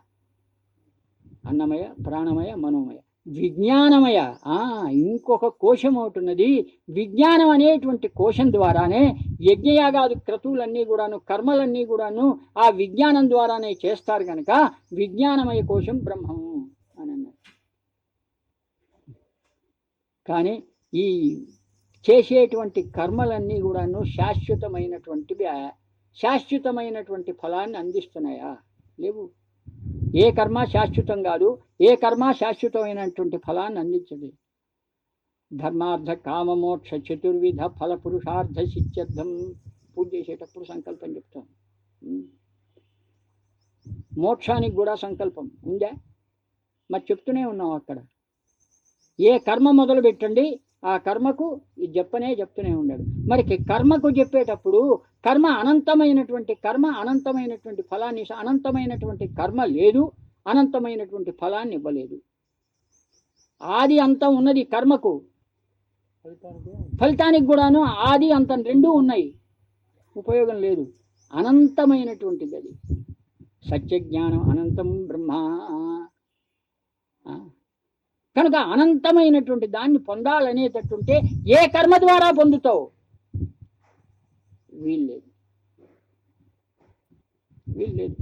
అన్నమయ ప్రాణమయ మనోమయ. విజ్ఞానమయ. ఆ ఇంకొక కోశం అవుతున్నది విజ్ఞానం అనేటువంటి కోశం ద్వారానే యజ్ఞయాగాది క్రతువులన్నీ కూడాను కర్మలన్నీ కూడాను ఆ విజ్ఞానం ద్వారానే చేస్తారు కనుక విజ్ఞానమయ కోశం బ్రహ్మము అని అన్నారు. కానీ ఈ చేసేటువంటి కర్మలన్నీ కూడాను శాశ్వతమైనటువంటివి శాశ్వతమైనటువంటి ఫలాన్ని అందిస్తున్నాయా? లేవు. ఏ కర్మ శాశ్వతం కాదు ఏ కర్మ శాశ్వతమైనటువంటి ఫలాన్ని అందించదు. ధర్మార్థ కామమోక్ష చతుర్విధ ఫల పురుషార్థ సిత్యర్థం పూజ చేసేటప్పుడు సంకల్పం చెప్తాం. మోక్షానికి కూడా సంకల్పం ఉందా? మరి చెప్తూనే ఉన్నాం అక్కడ. ఏ కర్మ మొదలు పెట్టండి ఆ కర్మకు ఈ చెప్పనే చెప్తూనే ఉన్నాడు. మరికి కర్మకు చెప్పేటప్పుడు కర్మ అనంతమైనటువంటి కర్మ అనంతమైనటువంటి ఫలాన్ని అనంతమైనటువంటి కర్మ లేదు అనంతమైనటువంటి ఫలాన్ని ఇవ్వలేదు. ఆది అంతం ఉన్నది కర్మకు. ఫలితానికి కూడాను ఆది అంతం రెండూ ఉన్నాయి. ఉపయోగం లేదు. అనంతమైనటువంటిది అది. సత్యజ్ఞానం అనంతం బ్రహ్మ. కనుక అనంతమైనటువంటి దాన్ని పొందాలనేటట్టుంటే ఏ కర్మ ద్వారా పొందుతావు? వీల్లేదు. వీల్లేదు.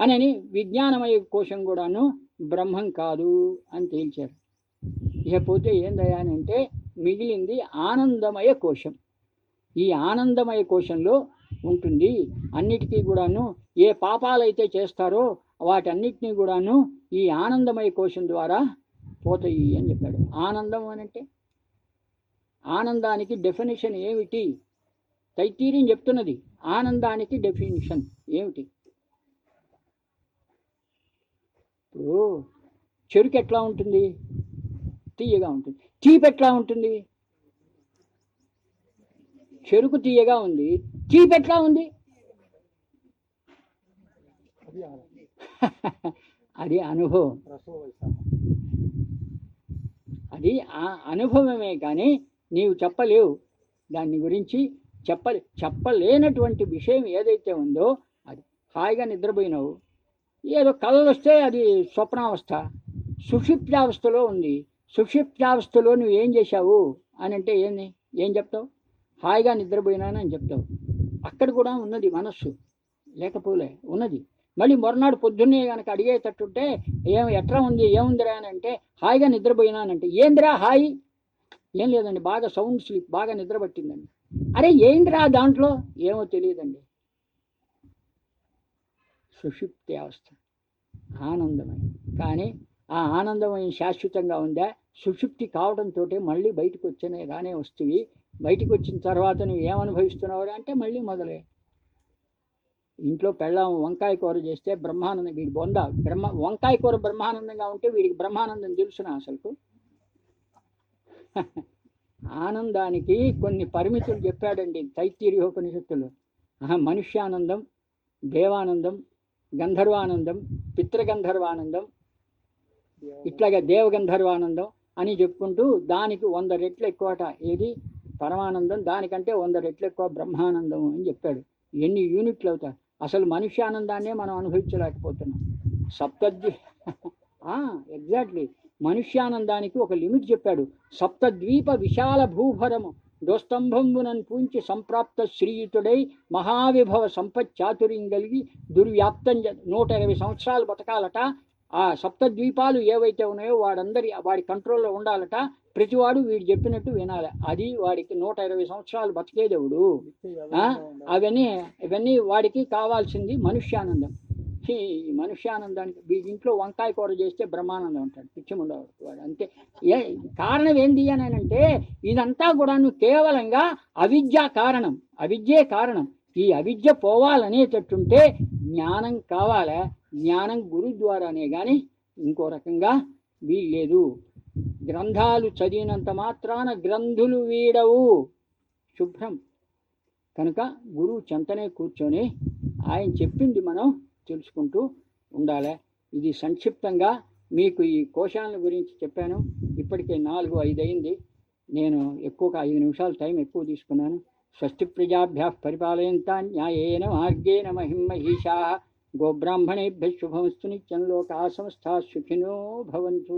అనని విజ్ఞానమయ కోశం కూడాను బ్రహ్మం కాదు అని తేల్చారు. ఇకపోతే ఏందయ్యా అంటే మిగిలింది ఆనందమయ కోశం. ఈ ఆనందమయ కోశంలో ఉంటుంది అన్నిటికీ కూడాను ఏ పాపాలైతే చేస్తారో వాటన్నిటినీ కూడాను ఈ ఆనందమయ కోశం ద్వారా పోతాయి అని చెప్పాడు. ఆనందం అని అంటే? ఆనందానికి డెఫినేషన్ ఏమిటి? తైతీర్యం చెప్తున్నది. ఆనందానికి డెఫినేషన్ ఏమిటి? ఇప్పుడు చెరుకు ఎట్లా ఉంటుంది? తీయగా ఉంటుంది. తీపి ఎట్లా ఉంటుంది? చెరుకు తీయగా ఉంది. తీపి ఎట్లా ఉంది? అది అనుభవం. అది ఆ అనుభవమే కానీ నీవు చెప్పలేవు. దాని గురించి చెప్ప చెప్పలేనటువంటి విషయం ఏదైతే ఉందో అది హాయిగా నిద్రపోయినావు. ఏదో కళలు వస్తే అది స్వప్నావస్థ. సుషిప్తావస్థలో ఉంది. సుషిప్తావస్థలో నువ్వు ఏం చేశావు అని అంటే ఏంది? ఏం చెప్తావు? హాయిగా నిద్రపోయినానని చెప్తావు. అక్కడ కూడా ఉన్నది మనస్సు. లేకపోలే ఉన్నది. మళ్ళీ మరునాడు పొద్దున్నే కనుక అడిగేటట్టుంటే ఏం ఎట్లా ఉంది? ఏముందిరా? అని అంటే హాయిగా నిద్రపోయినానంటే ఏందిరా హాయి? ఏం లేదండి బాగా సౌండ్ స్లీప్ బాగా నిద్రపట్టిందండి. అరే ఏందిరా దాంట్లో? ఏమో తెలియదండి. సుషుప్తి అవస్థ. ఆనందమయం. కానీ ఆ ఆనందమయం శాశ్వతంగా ఉందా? సుషుప్తి కావడంతో మళ్ళీ బయటకు వచ్చనే రానే వస్తువి. బయటకు వచ్చిన తర్వాత నువ్వు ఏమనుభవిస్తున్నావు అంటే మళ్ళీ మొదలే ఇంట్లో పెళ్ళాం వంకాయ కూర చేస్తే బ్రహ్మానందం వీడి బొంద బ్రహ్మ వంకాయ కూర బ్రహ్మానందంగా ఉంటే వీడికి బ్రహ్మానందం తెలుసునా అసలుకు? ఆనందానికి కొన్ని పరిమితులు చెప్పాడండి తైత్తిరియోపనిషత్తులు. ఆహా, మనుష్యానందం దేవానందం గంధర్వానందం పితృగంధర్వానందం ఇట్లాగా దేవగంధర్వానందం అని చెప్పుకుంటూ దానికి వంద రెట్లు ఎక్కువట. ఏది? పరమానందం. దానికంటే వంద రెట్లు ఎక్కువ బ్రహ్మానందం అని చెప్పాడు. ఎన్ని యూనిట్లు అవుతాయి? అసలు మనిషి ఆనందాన్నే మనం అనుభవించలేకపోతున్నాం. సప్తద్వి ఎగ్జాక్ట్లీ మనుష్యానందానికి ఒక లిమిట్ చెప్పాడు. సప్తద్వీప విశాల భూభరము దోస్తంభంబునన్ పూంచి సంప్రాప్త శ్రీయుతుడై మహావిభవ సంపత్ చాతుర్యం కలిగి దుర్వ్యాప్తం నూట ఇరవై సంవత్సరాలు బతకాలట. ఆ సప్తద్వీపాలు ఏవైతే ఉన్నాయో వాడందరి వాడి కంట్రోల్లో ఉండాలట. ప్రతివాడు వీడు చెప్పినట్టు వినాలి. అది వాడికి నూట ఇరవై సంవత్సరాలు బతికేదేవుడు. అవన్నీ ఇవన్నీ వాడికి కావాల్సింది మనుష్యానందం. ఈ మనుష్యానందానికి వీడి ఇంట్లో వంకాయ కూర చేస్తే బ్రహ్మానందం అంటాడు. పిచ్చిముండవాడు వాడు. అంతే. ఏ కారణం ఏంది అని అంటే ఇదంతా కూడాను కేవలంగా అవిద్య కారణం. అవిద్యే కారణం. ఈ అవిద్య పోవాలనేటట్టుంటే జ్ఞానం కావాలా? జ్ఞానం గురు ద్వారానే కానీ ఇంకో రకంగా వీల్లేదు. గ్రంథాలు చదివినంత మాత్రాన గ్రంథులు వీడవు. శుభ్రం. కనుక గురువు చెంతనే కూర్చొని ఆయన చెప్పింది మనం తెలుసుకుంటూ ఉండాలి. ఇది సంక్షిప్తంగా మీకు ఈ కోశాలను గురించి చెప్పాను. ఇప్పటికే నాలుగు ఐదు అయింది. నేను ఎక్కువ ఐదు నిమిషాలు టైం ఎక్కువ తీసుకున్నాను. స్వస్తి ప్రజాభ్య పరిపాలయంతా న్యాయేన మార్గేణ మహిమహీషా गोब्राह्मणेभ्यः शुभमस्तु निचन लोका समस्ताः सुखिनो भवन्तु।